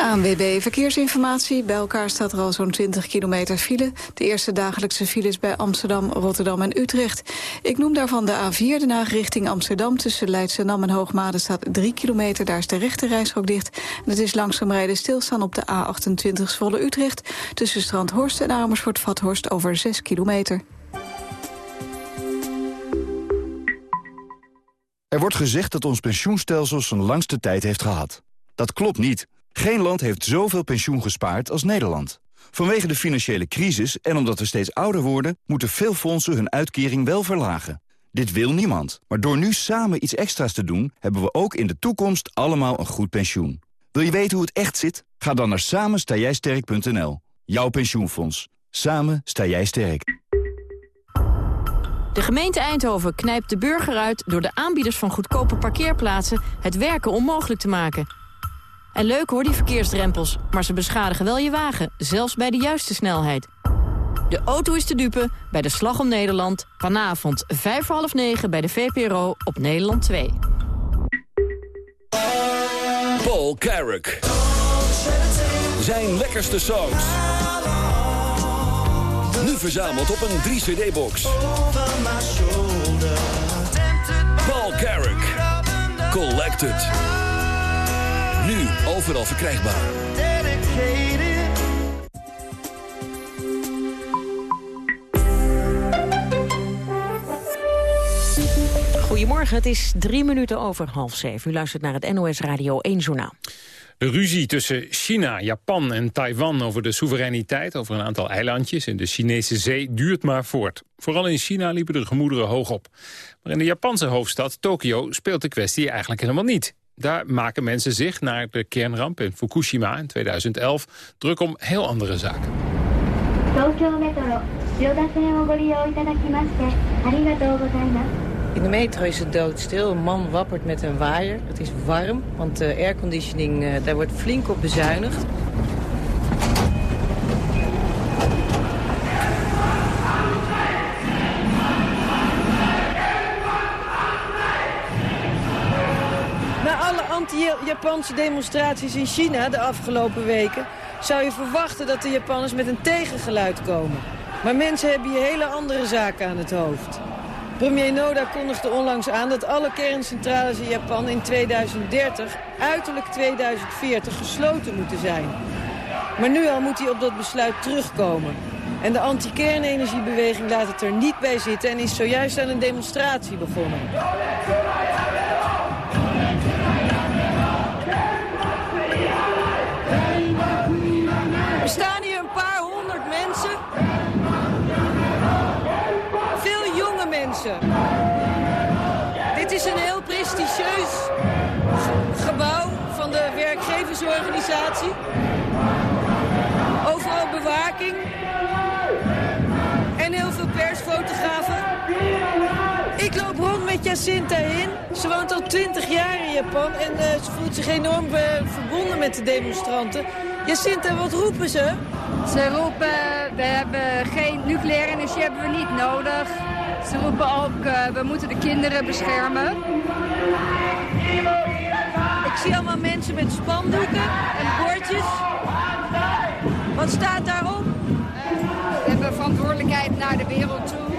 ANWB Verkeersinformatie. Bij elkaar staat er al zo'n 20 kilometer file. De eerste dagelijkse files bij Amsterdam, Rotterdam en Utrecht. Ik noem daarvan de A4, de Haag richting Amsterdam. Tussen Leidschendam en Hoogmade staat 3 kilometer. Daar is de rechte dicht. En het is langzaam rijden stilstaan op de A28 Zwolle Utrecht. Tussen Strandhorst en Amersfoort-Vathorst over 6 kilometer. Er wordt gezegd dat ons pensioenstelsel zijn langste tijd heeft gehad. Dat klopt niet. Geen land heeft zoveel pensioen gespaard als Nederland. Vanwege de financiële crisis en omdat we steeds ouder worden... moeten veel fondsen hun uitkering wel verlagen. Dit wil niemand. Maar door nu samen iets extra's te doen... hebben we ook in de toekomst allemaal een goed pensioen. Wil je weten hoe het echt zit? Ga dan naar samenstaaijsterk.nl. Jouw pensioenfonds. Samen sta jij sterk. De gemeente Eindhoven knijpt de burger uit door de aanbieders van goedkope parkeerplaatsen het werken onmogelijk te maken. En leuk hoor, die verkeersdrempels, maar ze beschadigen wel je wagen, zelfs bij de juiste snelheid. De auto is te dupe bij de Slag om Nederland, vanavond 5 voor half 9 bij de VPRO op Nederland 2. Paul Carrick. Zijn lekkerste songs. Nu verzameld op een 3-cd-box. Paul Carrick. Collected. Nu overal verkrijgbaar. Goedemorgen, het is drie minuten over half zeven. U luistert naar het NOS Radio 1 Journaal. De ruzie tussen China, Japan en Taiwan over de soevereiniteit... over een aantal eilandjes in de Chinese zee duurt maar voort. Vooral in China liepen de gemoederen hoog op. Maar in de Japanse hoofdstad Tokio speelt de kwestie eigenlijk helemaal niet. Daar maken mensen zich naar de kernramp in Fukushima in 2011 druk om heel andere zaken. In de metro is het doodstil. Een man wappert met een waaier. Het is warm, want de airconditioning, eh, daar wordt flink op bezuinigd. Alle anti-Japanse demonstraties in China de afgelopen weken... zou je verwachten dat de Japanners met een tegengeluid komen. Maar mensen hebben hier hele andere zaken aan het hoofd. Premier Noda kondigde onlangs aan dat alle kerncentrales in Japan in 2030, uiterlijk 2040, gesloten moeten zijn. Maar nu al moet hij op dat besluit terugkomen. En de anti-kernenergiebeweging laat het er niet bij zitten en is zojuist aan een demonstratie begonnen. Dit is een heel prestigieus ge- gebouw van de werkgeversorganisatie. Overal bewaking. En heel veel persfotografen. Ik loop rond met Jacinta in. Ze woont al 20 jaar in Japan en eh, ze voelt zich enorm eh, verbonden met de demonstranten. Jacinta, wat roepen ze? Ze roepen, we hebben geen nucleaire energie hebben we niet nodig. Ze roepen ook, eh, we moeten de kinderen beschermen. Ik zie allemaal mensen met spandoeken en bordjes. Wat staat daarop? We hebben verantwoordelijkheid naar de wereld toe.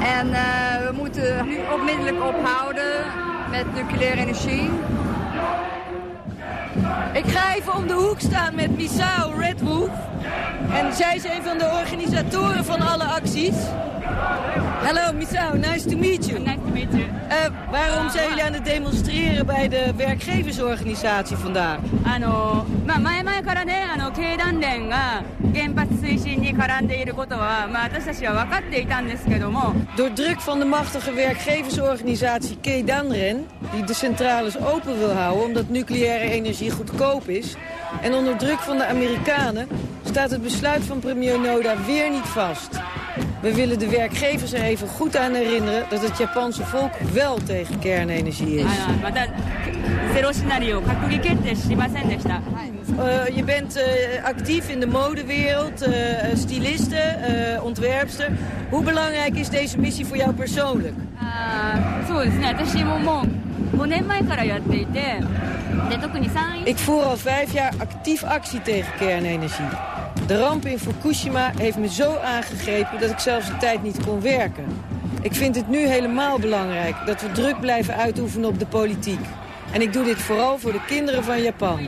En eh, we moeten nu onmiddellijk ophouden met nucleaire energie. Ik ga even om de hoek staan met Misao Red Wolf. En zij is een van de organisatoren van alle acties. Hallo Misao, nice to meet you. Nice to meet you. waarom zijn jullie aan het demonstreren bij de werkgeversorganisatie vandaag? あの、まあ、前々からね、あの、経団連が原発推進に絡んでいることは、まあ、私たちは分かっていたんですけども、 Door druk van de machtige werkgeversorganisatie Keidanren... die de centrales open wil houden omdat nucleaire energie goedkoop is... en onder druk van de Amerikanen staat het besluit van premier Noda weer niet vast. We willen de werkgevers er even goed aan herinneren dat het Japanse volk wel tegen kernenergie is. Uh, je bent eh, actief in de modewereld, eh, stilisten, ontwerpster. Hoe belangrijk is deze missie voor jou persoonlijk? Ik voer al vijf jaar actief actie tegen kernenergie. De ramp in Fukushima heeft me zo aangegrepen dat ik zelfs de tijd niet kon werken. Ik vind het nu helemaal belangrijk dat we druk blijven uitoefenen op de politiek. En ik doe dit vooral voor de kinderen van Japan.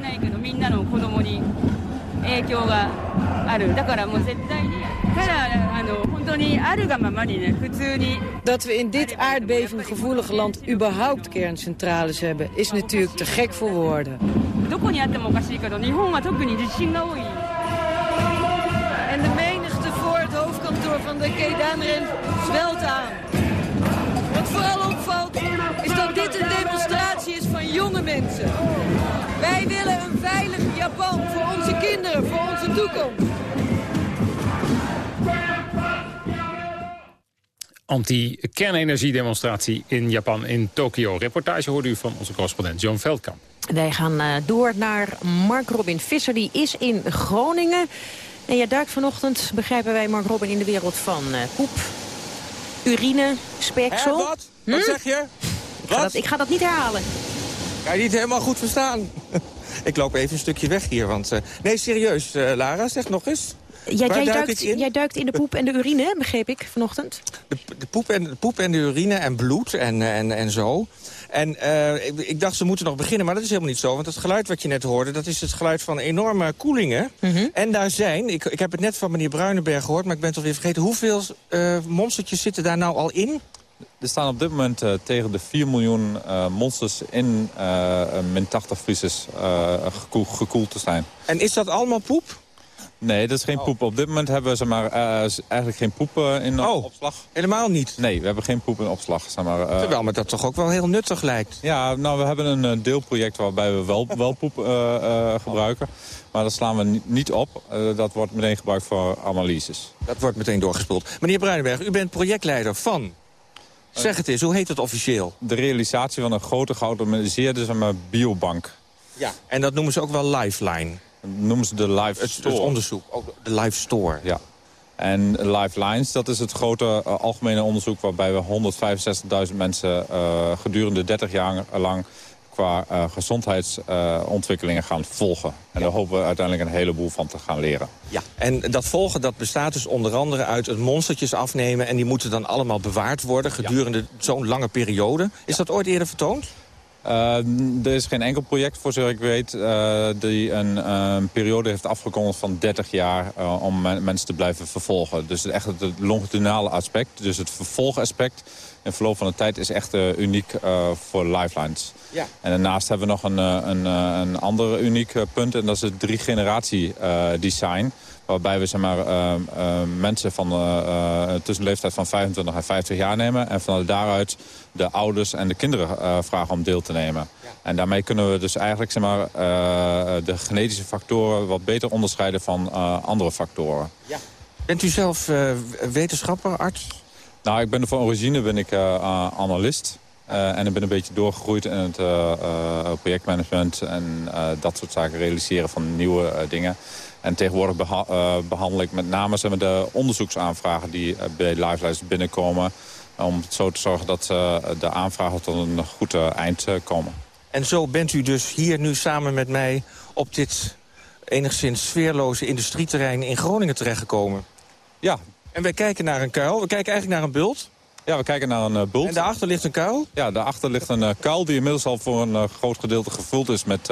Dat we in dit aardbevinggevoelige land überhaupt kerncentrales hebben, is natuurlijk te gek voor woorden. En de menigte voor het hoofdkantoor van de Keidanren zwelt aan. Wat vooral opvalt, is dat dit een demonstratie is van jonge mensen. Wij willen een veilig Japan voor onze kinderen, voor onze toekomst. Anti-kernenergiedemonstratie in Japan, in Tokio. Reportage hoorde u van onze correspondent John Veldkamp. Wij gaan eh, door naar Mark Robin Visser. Die is in Groningen. En jij duikt vanochtend, begrijpen wij, Mark Robin, in de wereld van eh, poep, urine, speksel. Hè, wat? Wat zeg je? Ik ga, dat, ik ga dat niet herhalen. Kan je niet helemaal goed verstaan? [laughs] ik loop even een stukje weg hier, want... eh, nee, serieus, eh, Lara, zeg nog eens. Ja, jij, duik duikt, ik in? jij duikt in de poep en de urine, begreep ik, vanochtend. De poep en, de poep en de urine en bloed en, en, en zo. En eh, ik, ik dacht, ze moeten nog beginnen, maar dat is helemaal niet zo. Want het geluid wat je net hoorde, dat is het geluid van enorme koelingen. En daar zijn, ik, ik heb het net van meneer Bruinenberg gehoord... maar ik ben het alweer vergeten, hoeveel eh, monstertjes zitten daar nou al in? Er staan op dit moment eh, tegen de 4 miljoen eh, monsters in eh, min 80 vriezers eh, gekoel- gekoeld te zijn. En is dat allemaal poep? Nee, dat is geen poep. Op dit moment hebben we zeg maar, eh, eigenlijk geen poep in Oh, opslag. helemaal niet? Nee, we hebben geen poep in opslag. Zeg maar, eh. Terwijl me dat toch ook wel heel nuttig lijkt. Ja, nou, we hebben een eh, deelproject waarbij we wel, wel poep gebruiken. Maar dat slaan we ni- niet op. Dat wordt meteen gebruikt voor analyses. Dat wordt meteen doorgespoeld. Meneer Bruinenberg, u bent projectleider van... Zeg het eens, hoe heet het officieel? De realisatie van een grote geautomatiseerde zeg maar, biobank. Ja. En dat noemen ze ook wel Lifeline. Noemen ze de Live Het, Store. het onderzoek, ook de Live Store. Ja. En Lifelines, dat is het grote eh, algemene onderzoek... waarbij we 165.000 mensen eh, gedurende 30 jaar lang qua gezondheidsontwikkelingen gaan volgen. En daar hopen we uiteindelijk een heleboel van te gaan leren. Ja, en dat volgen dat bestaat dus onder andere uit het monstertjes afnemen... en die moeten dan allemaal bewaard worden gedurende zo'n lange periode. Is dat ooit eerder vertoond? Uh, er is geen enkel project, voor zover ik weet, uh, die een periode heeft afgekondigd van 30 jaar om mensen te blijven vervolgen. Dus echt het longitudinale aspect, dus het vervolgaspect in verloop van de tijd is echt uniek voor Lifelines. Ja. En daarnaast hebben we nog een, een, een ander uniek punt en dat is het drie generatie design. Waarbij we zeg maar, uh, uh, mensen van, uh, tussen de leeftijd van 25 en 50 jaar nemen. En vanuit daaruit de ouders en de kinderen vragen om deel te nemen. Ja. En daarmee kunnen we dus eigenlijk zeg maar, de genetische factoren wat beter onderscheiden van andere factoren. Ja. Bent u zelf wetenschapper, arts? Nou, ik ben van origine ben ik analist. en ik ben een beetje doorgegroeid in het projectmanagement en dat soort zaken realiseren van nieuwe dingen. En tegenwoordig beha uh, behandel ik met name zeg maar, de onderzoeksaanvragen die uh, bij Lifelines binnenkomen. Om zo te zorgen dat uh, de aanvragen tot een goed eind komen. En zo bent u dus hier nu samen met mij op dit enigszins sfeerloze industrieterrein in Groningen terechtgekomen. Ja. En wij kijken naar een kuil. We kijken eigenlijk naar een bult. Ja, we kijken naar een bult. En daarachter ligt een kuil? Ja, daarachter ligt een kuil die inmiddels al voor een groot gedeelte gevuld is met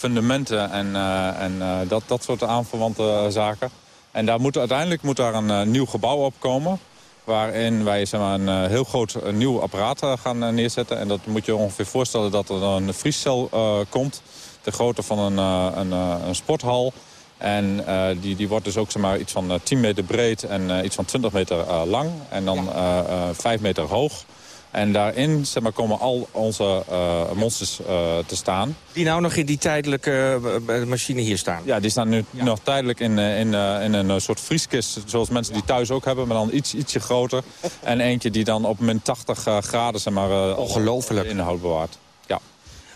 fundamenten en, uh, en uh, dat, dat soort aanverwante zaken. En daar moet, uiteindelijk moet daar een uh, nieuw gebouw op komen. Waarin wij zeg maar, een heel groot een nieuw apparaat gaan neerzetten. En dat moet je ongeveer voorstellen dat er een vriescel komt. De grootte van een, een, een sporthal. En uh, die, die wordt dus ook zeg maar, iets van uh, 10 meter breed en uh, iets van 20 meter lang. En dan ja. 5 meter hoog. En daarin zeg maar, komen al onze uh, monsters uh, te staan. Die nou nog in die tijdelijke uh, machine hier staan? Ja, die staan nu ja. nog tijdelijk in, in, in een soort vrieskist. Zoals mensen die thuis ook hebben, maar dan iets, ietsje groter. en eentje die dan op min 80 graden zeg maar, Ongelooflijk. inhoud bewaart. Ja.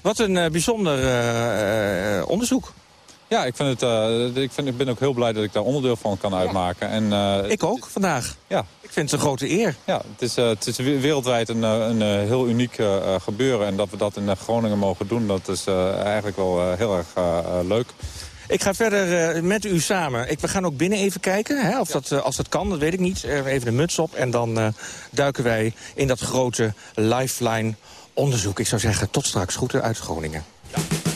Wat een bijzonder onderzoek. Ja, ik, vind het, uh, ik, vind, ik ben ook heel blij dat ik daar onderdeel van kan uitmaken. En, uh, ik ook, vandaag. Ja. Ik vind het een grote eer. Ja, het is, uh, het is wereldwijd een, een heel uniek gebeuren. En dat we dat in Groningen mogen doen, dat is eigenlijk wel heel erg leuk. Ik ga verder met u samen. Ik, we gaan ook binnen even kijken, hè, of dat, als dat kan, dat weet ik niet. even de muts op en dan duiken wij in dat grote lifeline onderzoek. Ik zou zeggen, tot straks. Groeten uit Groningen. Ja.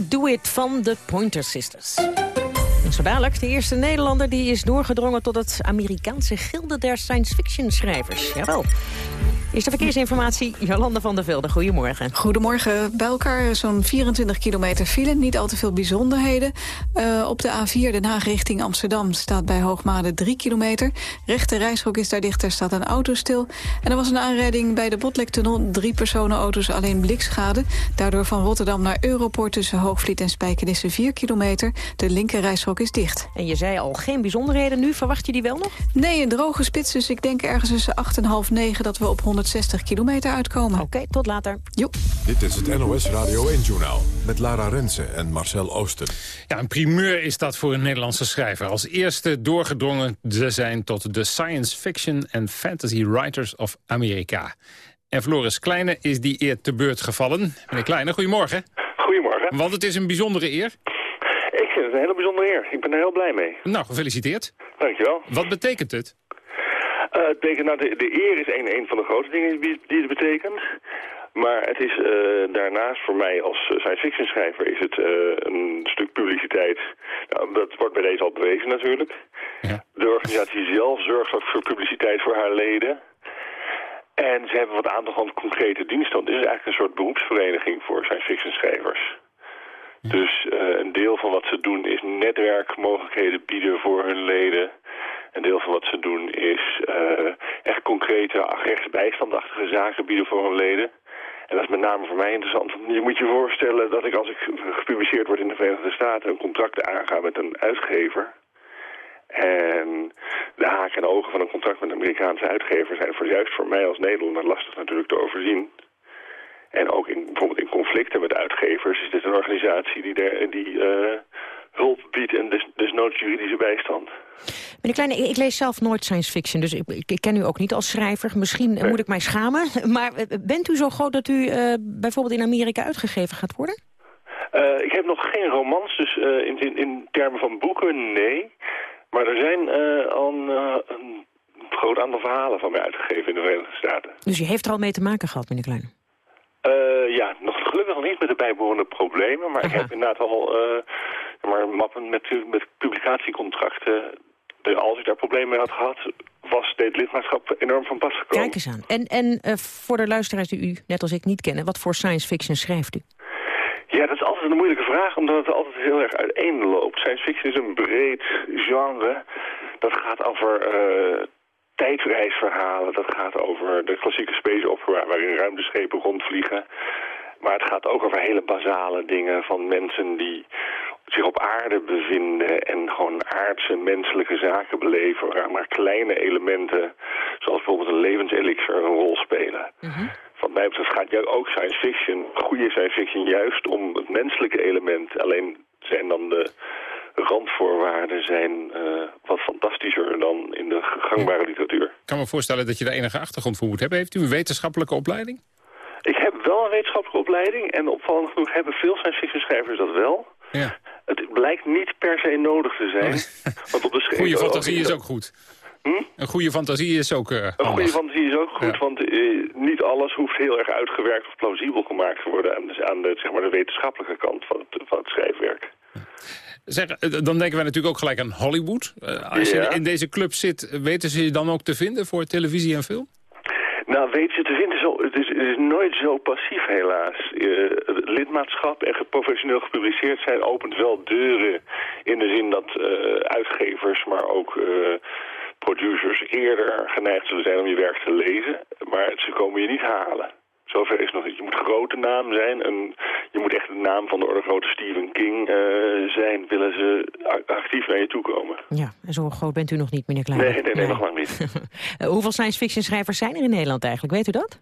Do It van de Pointer Sisters. En zo dadelijk, de eerste Nederlander die is doorgedrongen tot het Amerikaanse gilde der science fiction schrijvers. Jawel. Eerste verkeersinformatie, Jolanda van der Velde. Goedemorgen. Goedemorgen. Bij elkaar zo'n 24 kilometer file. Niet al te veel bijzonderheden. Uh, op de A4 Den Haag richting Amsterdam staat bij Hoogmade 3 kilometer. Rechte reishok is daar dichter, staat een auto stil. En er was een aanrijding bij de Botlektunnel. Drie personenauto's, alleen blikschade. Daardoor van Rotterdam naar Europort tussen Hoogvliet en Spijkenisse 4 kilometer. De linker reishok is dicht. En je zei al geen bijzonderheden nu. Verwacht je die wel nog? Nee, een droge spits. Dus ik denk ergens tussen 8 en half 9 dat we op 100 160 kilometer uitkomen. Oké, tot later. Joep. Dit is het NOS Radio 1-journaal met Lara Rensen en Marcel Ooster. Ja, een primeur is dat voor een Nederlandse schrijver. Als eerste doorgedrongen te zijn tot de science fiction en fantasy writers of Amerika. En Floris Kleine is die eer te beurt gevallen. Meneer Kleine, goedemorgen. Goedemorgen. Want het is een bijzondere eer. Ik vind het een hele bijzondere eer. Ik ben er heel blij mee. Nou, gefeliciteerd. Dankjewel. Wat betekent het? Het betekent, nou, de, de eer is een, een van de grote dingen die, die het betekent. Maar het is uh, daarnaast voor mij als science fiction schrijver is het uh, een stuk publiciteit. Nou, dat wordt bij deze al bewezen natuurlijk. Ja. De organisatie zelf zorgt ook voor publiciteit voor haar leden. En ze hebben wat aantal van concrete diensten. Het is eigenlijk een soort beroepsvereniging voor science fiction schrijvers. Dus uh, een deel van wat ze doen is netwerkmogelijkheden bieden voor hun leden. Een deel van wat ze doen is uh, echt concrete rechtsbijstandachtige zaken bieden voor hun leden. En dat is met name voor mij interessant. Je moet je voorstellen dat ik als ik gepubliceerd word in de Verenigde Staten... een contract aanga met een uitgever. En de haken en ogen van een contract met een Amerikaanse uitgever... zijn voor, juist voor mij als Nederlander lastig natuurlijk te overzien. En ook in, bijvoorbeeld in conflicten met uitgevers is dit een organisatie die, die uh, hulp biedt en des, desnoods juridische bijstand. Meneer Kleine, ik lees zelf nooit science fiction, dus ik, ik ken u ook niet als schrijver. Misschien nee. moet ik mij schamen, [laughs] maar bent u zo groot dat u uh, bijvoorbeeld in Amerika uitgegeven gaat worden? Uh, ik heb nog geen romans, dus uh, in, in, in, termen van boeken, nee. Maar er zijn al een, een groot aantal verhalen van mij uitgegeven in de Verenigde Staten. Dus u heeft er al mee te maken gehad, meneer Kleine? Uh, ja, nog gelukkig niet met de bijbehorende problemen. Maar Aha. ik heb inderdaad al uh, maar mappen met, met publicatiecontracten. Als ik daar problemen mee had gehad, was dit lidmaatschap enorm van pas gekomen. Kijk eens aan. En, en uh, voor de luisteraars die u, net als ik, niet kennen, wat voor science fiction schrijft u? Ja, dat is altijd een moeilijke vraag, omdat het altijd heel erg uiteenloopt. Science fiction is een breed genre. Dat gaat over tijdreisverhalen. Dat gaat over de klassieke space opera waarin ruimteschepen rondvliegen. Maar het gaat ook over hele basale dingen van mensen die zich op aarde bevinden en gewoon aardse menselijke zaken beleven. Waar maar kleine elementen, zoals bijvoorbeeld een levenselixer, een rol spelen. Mm -hmm. Wat mij betreft gaat ook science fiction, goede science fiction, juist om het menselijke element. Alleen zijn dan de randvoorwaarden zijn uh, wat fantastischer dan in de gangbare literatuur. Ik kan me voorstellen dat je daar enige achtergrond voor moet hebben. Heeft u een wetenschappelijke opleiding? Wel een wetenschappelijke opleiding en opvallend genoeg hebben veel science fiction schrijvers dat wel. Ja. Het blijkt niet per se nodig te zijn. [laughs] want op de goede fantasie is ook goed. Hm? Een goede fantasie is ook uh, Een goede fantasie is ook goed, ja. want uh, niet alles hoeft heel erg uitgewerkt of plausibel gemaakt te worden aan de, aan de, zeg maar, de wetenschappelijke kant van het, van het schrijfwerk. Zeg, dan denken wij natuurlijk ook gelijk aan Hollywood. Uh, als ja. je in deze club zit, weten ze je dan ook te vinden voor televisie en film? Nou, weten ze te vinden, zo, het, is, het is nooit zo passief helaas. Uh, lidmaatschap en professioneel gepubliceerd zijn opent wel deuren in de zin dat uh, uitgevers, maar ook producers eerder geneigd zullen zijn om je werk te lezen. Maar ze komen je niet halen. Zover is nog niet. Je moet grote naam zijn. En je moet echt de naam van de orde grote Stephen King uh, zijn. Willen ze actief naar je toe komen. Ja, en zo groot bent u nog niet, meneer Klein. Nee, nee, nee, nee. nog lang niet. [laughs] Hoeveel science fiction schrijvers zijn er in Nederland eigenlijk? Weet u dat?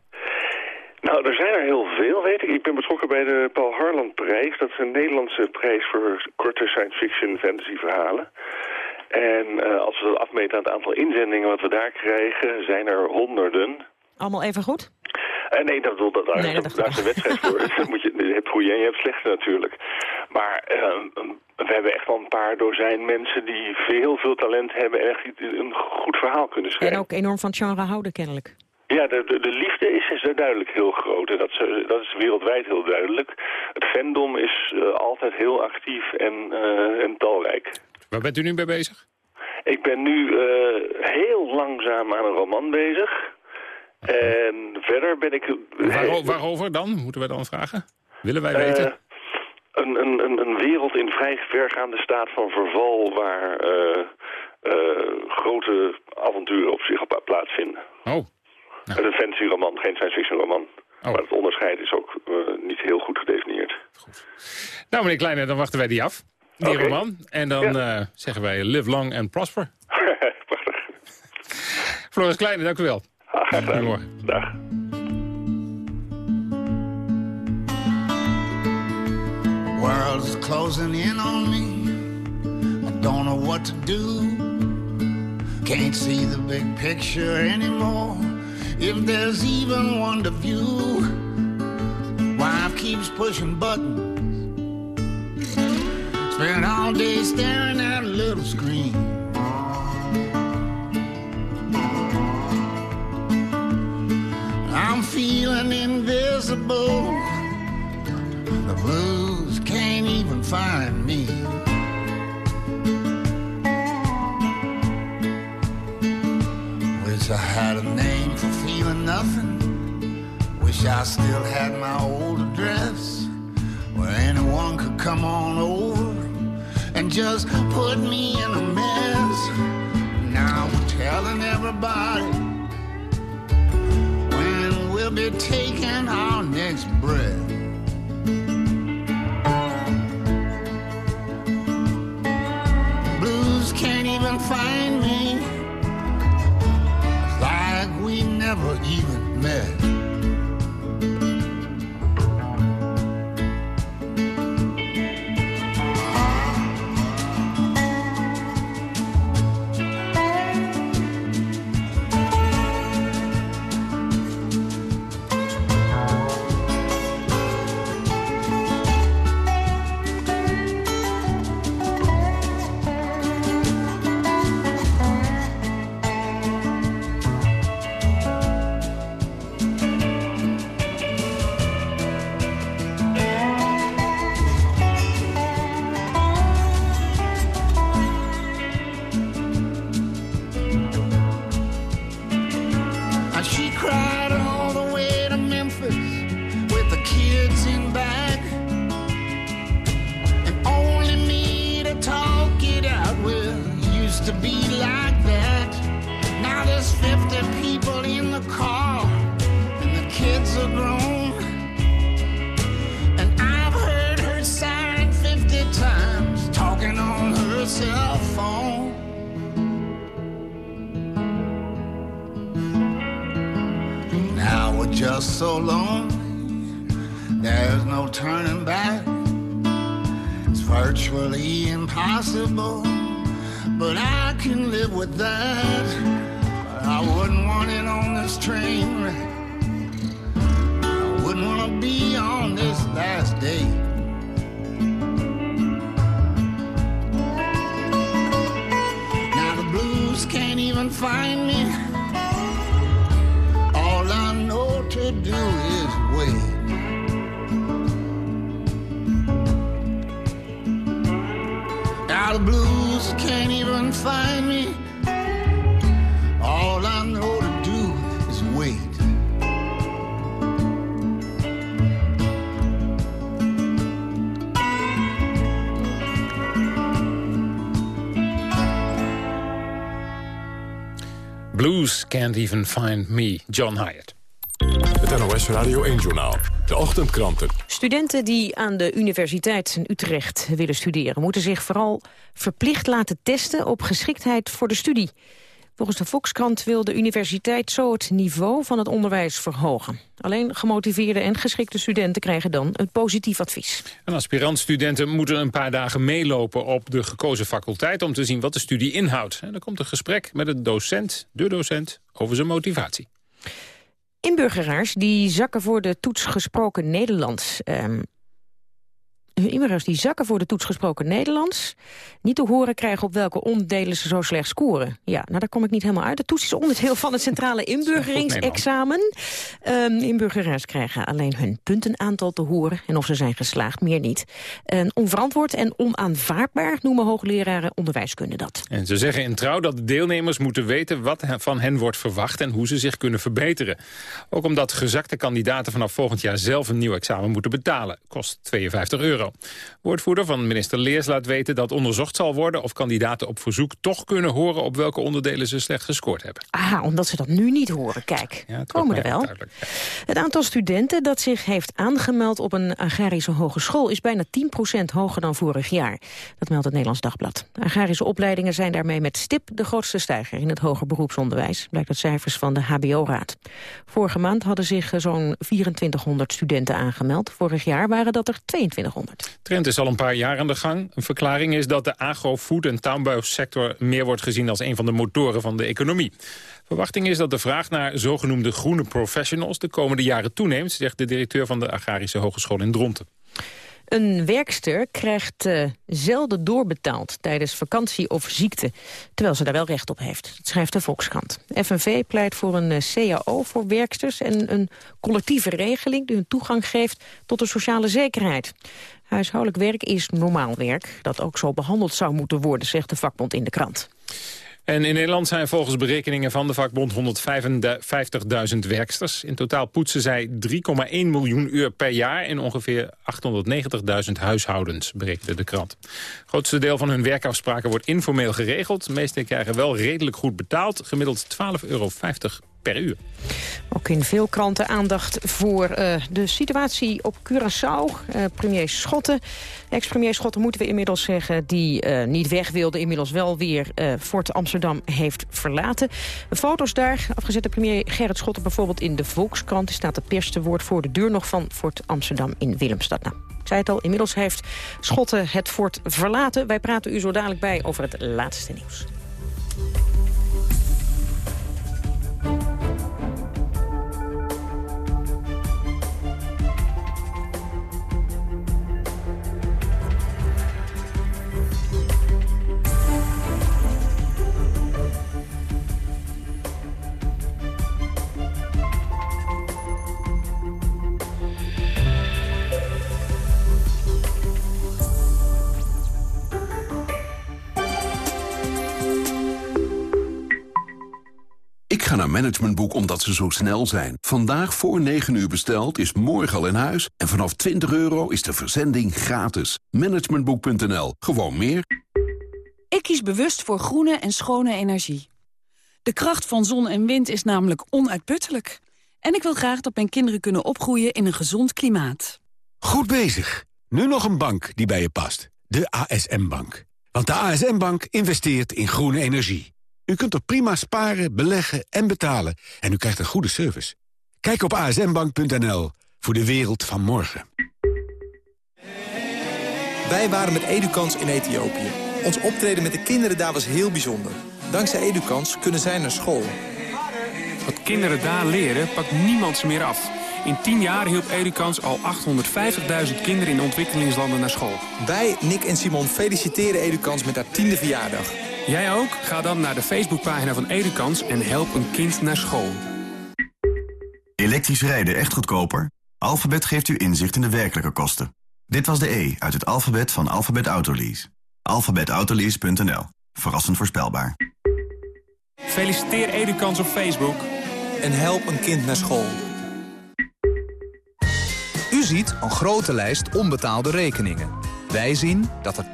Nou, er zijn er heel veel, weet ik. Ik ben betrokken bij de Paul Harland prijs. Dat is een Nederlandse prijs voor korte science fiction fantasy verhalen. En uh, als we dat afmeten aan het aantal inzendingen wat we daar krijgen, zijn er honderden. Allemaal even goed? Uh, nee, dat, dat, dat, nee, dat, daar is een wedstrijd voor. [laughs] moet je, je hebt goede en je hebt slechte natuurlijk. Maar uh, we hebben echt wel een paar dozijn mensen die veel, veel talent hebben... en echt een goed verhaal kunnen schrijven. En ook enorm van het genre houden kennelijk. Ja, Ja, de, de, de liefde is, is duidelijk heel groot. En dat, is, dat is wereldwijd heel duidelijk. Het fandom is uh, altijd heel actief en, uh, en talrijk. Waar bent u nu mee bezig? Ik ben nu uh, heel langzaam aan een roman bezig. En verder ben ik... Waar, waarover dan, moeten we dan vragen? Willen wij weten? Een, een, een, wereld in vrij vergaande staat van verval... waar grote avonturen op zich op plaatsvinden. Oh. Nou. Een fantasy-roman, geen science-fiction roman. Oh. Maar het onderscheid is ook uh, niet heel goed gedefinieerd. Goed. Nou, meneer Kleine, dan wachten wij die af. Die okay. roman. En dan ja. zeggen wij live long and prosper. [laughs] Prachtig. Floris Kleine, dank u wel. Ah, graag gedaan. Dag. World's closing in on me. I don't know what to do. Can't see the big picture anymore. If there's even one to view, wife keeps pushing buttons. Spend all day staring at a little screen. Feeling invisible. The blues can't even find me. Wish I had a name for feeling nothing. Wish I still had my old address where anyone could come on over and just put me in a mess. Now we're telling everybody we'll be taking our next breath. Blues can't even find me like we never even met. Blues Can't Even Find Me, John Hyatt. Het NOS Radio 1-journaal. De ochtendkranten. Studenten die aan de Universiteit in Utrecht willen studeren... moeten zich vooral verplicht laten testen op geschiktheid voor de studie. Volgens de Volkskrant wil de universiteit zo het niveau van het onderwijs verhogen. Alleen gemotiveerde en geschikte studenten krijgen dan een positief advies. En aspirantstudenten moeten een paar dagen meelopen op de gekozen faculteit... om te zien wat de studie inhoudt. En dan komt een gesprek met een docent, de docent, over zijn motivatie. Inburgeraars die zakken voor de toets gesproken Nederlands... Ehm, immers die zakken voor de toets gesproken Nederlands... niet te horen krijgen op welke onderdelen ze zo slecht scoren. Ja, nou daar kom ik niet helemaal uit. De toets is onderdeel van het centrale [laughs] inburgeringsexamen. Um, inburgeraars krijgen alleen hun puntenaantal te horen... en of ze zijn geslaagd, meer niet. En onverantwoord en onaanvaardbaar noemen hoogleraren onderwijskunde dat. En ze zeggen in trouw dat de deelnemers moeten weten... wat van hen wordt verwacht en hoe ze zich kunnen verbeteren. Ook omdat gezakte kandidaten vanaf volgend jaar zelf een nieuw examen moeten betalen. Kost 52 euro. Woordvoerder van minister Leers laat weten dat onderzocht zal worden... of kandidaten op verzoek toch kunnen horen op welke onderdelen ze slecht gescoord hebben. Ah, omdat ze dat nu niet horen. Kijk, ja, komen er wel. Het aantal studenten dat zich heeft aangemeld op een agrarische hogeschool... is bijna 10% hoger dan vorig jaar. Dat meldt het Nederlands Dagblad. Agrarische opleidingen zijn daarmee met stip de grootste stijger... in het hoger beroepsonderwijs, blijkt uit cijfers van de HBO-raad. Vorige maand hadden zich zo'n 2400 studenten aangemeld. Vorig jaar waren dat er 2200. Trend is al een paar jaar aan de gang. Een verklaring is dat de agro-, food- en tuinbouwsector... meer wordt gezien als een van de motoren van de economie. Verwachting is dat de vraag naar zogenoemde groene professionals... de komende jaren toeneemt, zegt de directeur van de Agrarische Hogeschool in Dronten. Een werkster krijgt uh, zelden doorbetaald tijdens vakantie of ziekte, terwijl ze daar wel recht op heeft. Dat schrijft de Volkskrant. FNV pleit voor een uh, CAO voor werksters en een collectieve regeling die hun toegang geeft tot de sociale zekerheid. Huishoudelijk werk is normaal werk, dat ook zo behandeld zou moeten worden, zegt de vakbond in de krant. En in Nederland zijn volgens berekeningen van de vakbond 150.000 werksters. In totaal poetsen zij 3,1 miljoen uur per jaar in ongeveer 890.000 huishoudens, berekende de krant. Het grootste deel van hun werkafspraken wordt informeel geregeld. De meesten krijgen wel redelijk goed betaald, gemiddeld 12,50 euro per uur. Ook in veel kranten aandacht voor uh, de situatie op Curaçao. Uh, premier Schotten, ex-premier Schotten moeten we inmiddels zeggen... die uh, niet weg wilde, inmiddels wel weer Fort Amsterdam heeft verlaten. Foto's daar, afgezette premier Gerrit Schotten bijvoorbeeld in de Volkskrant... die staat het perste woord voor de deur nog van Fort Amsterdam in Willemstad. Nou, ik zei het al, inmiddels heeft Schotten het fort verlaten. Wij praten u zo dadelijk bij over het laatste nieuws. Ga naar Managementboek omdat ze zo snel zijn. Vandaag voor 9 uur besteld is morgen al in huis. En vanaf 20 euro is de verzending gratis. Managementboek.nl. Gewoon meer. Ik kies bewust voor groene en schone energie. De kracht van zon en wind is namelijk onuitputtelijk. En ik wil graag dat mijn kinderen kunnen opgroeien in een gezond klimaat. Goed bezig. Nu nog een bank die bij je past. De ASM-bank. Want de ASM-bank investeert in groene energie. U kunt er prima sparen, beleggen en betalen. En u krijgt een goede service. Kijk op asmbank.nl voor de wereld van morgen. Wij waren met Edukans in Ethiopië. Ons optreden met de kinderen daar was heel bijzonder. Dankzij Edukans kunnen zij naar school. Wat kinderen daar leren, pakt niemand ze meer af. In 10 jaar hielp Edukans al 850.000 kinderen in ontwikkelingslanden naar school. Wij, Nick en Simon, feliciteren Edukans met haar tiende verjaardag. Jij ook? Ga dan naar de Facebookpagina van Edukans en help een kind naar school. Elektrisch rijden echt goedkoper? Alphabet geeft u inzicht in de werkelijke kosten. Dit was de E uit het alfabet van Alphabet Autolease. Alphabetautolease.nl. Verrassend voorspelbaar. Feliciteer Edukans op Facebook. En help een kind naar school. U ziet een grote lijst onbetaalde rekeningen. Wij zien dat er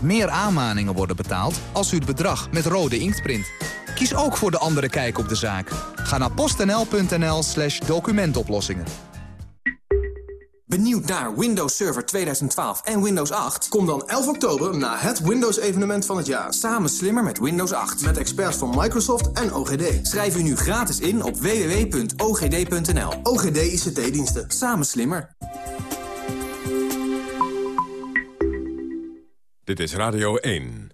10% meer aanmaningen worden betaald als u het bedrag met rode inkt print. Kies ook voor de andere kijk op de zaak. Ga naar postnl.nl slash documentoplossingen. Benieuwd naar Windows Server 2012 en Windows 8? Kom dan 11 oktober naar het Windows-evenement van het jaar. Samen slimmer met Windows 8. Met experts van Microsoft en OGD. Schrijf u nu gratis in op www.ogd.nl. OGD ICT-diensten. Samen slimmer. Dit is Radio 1.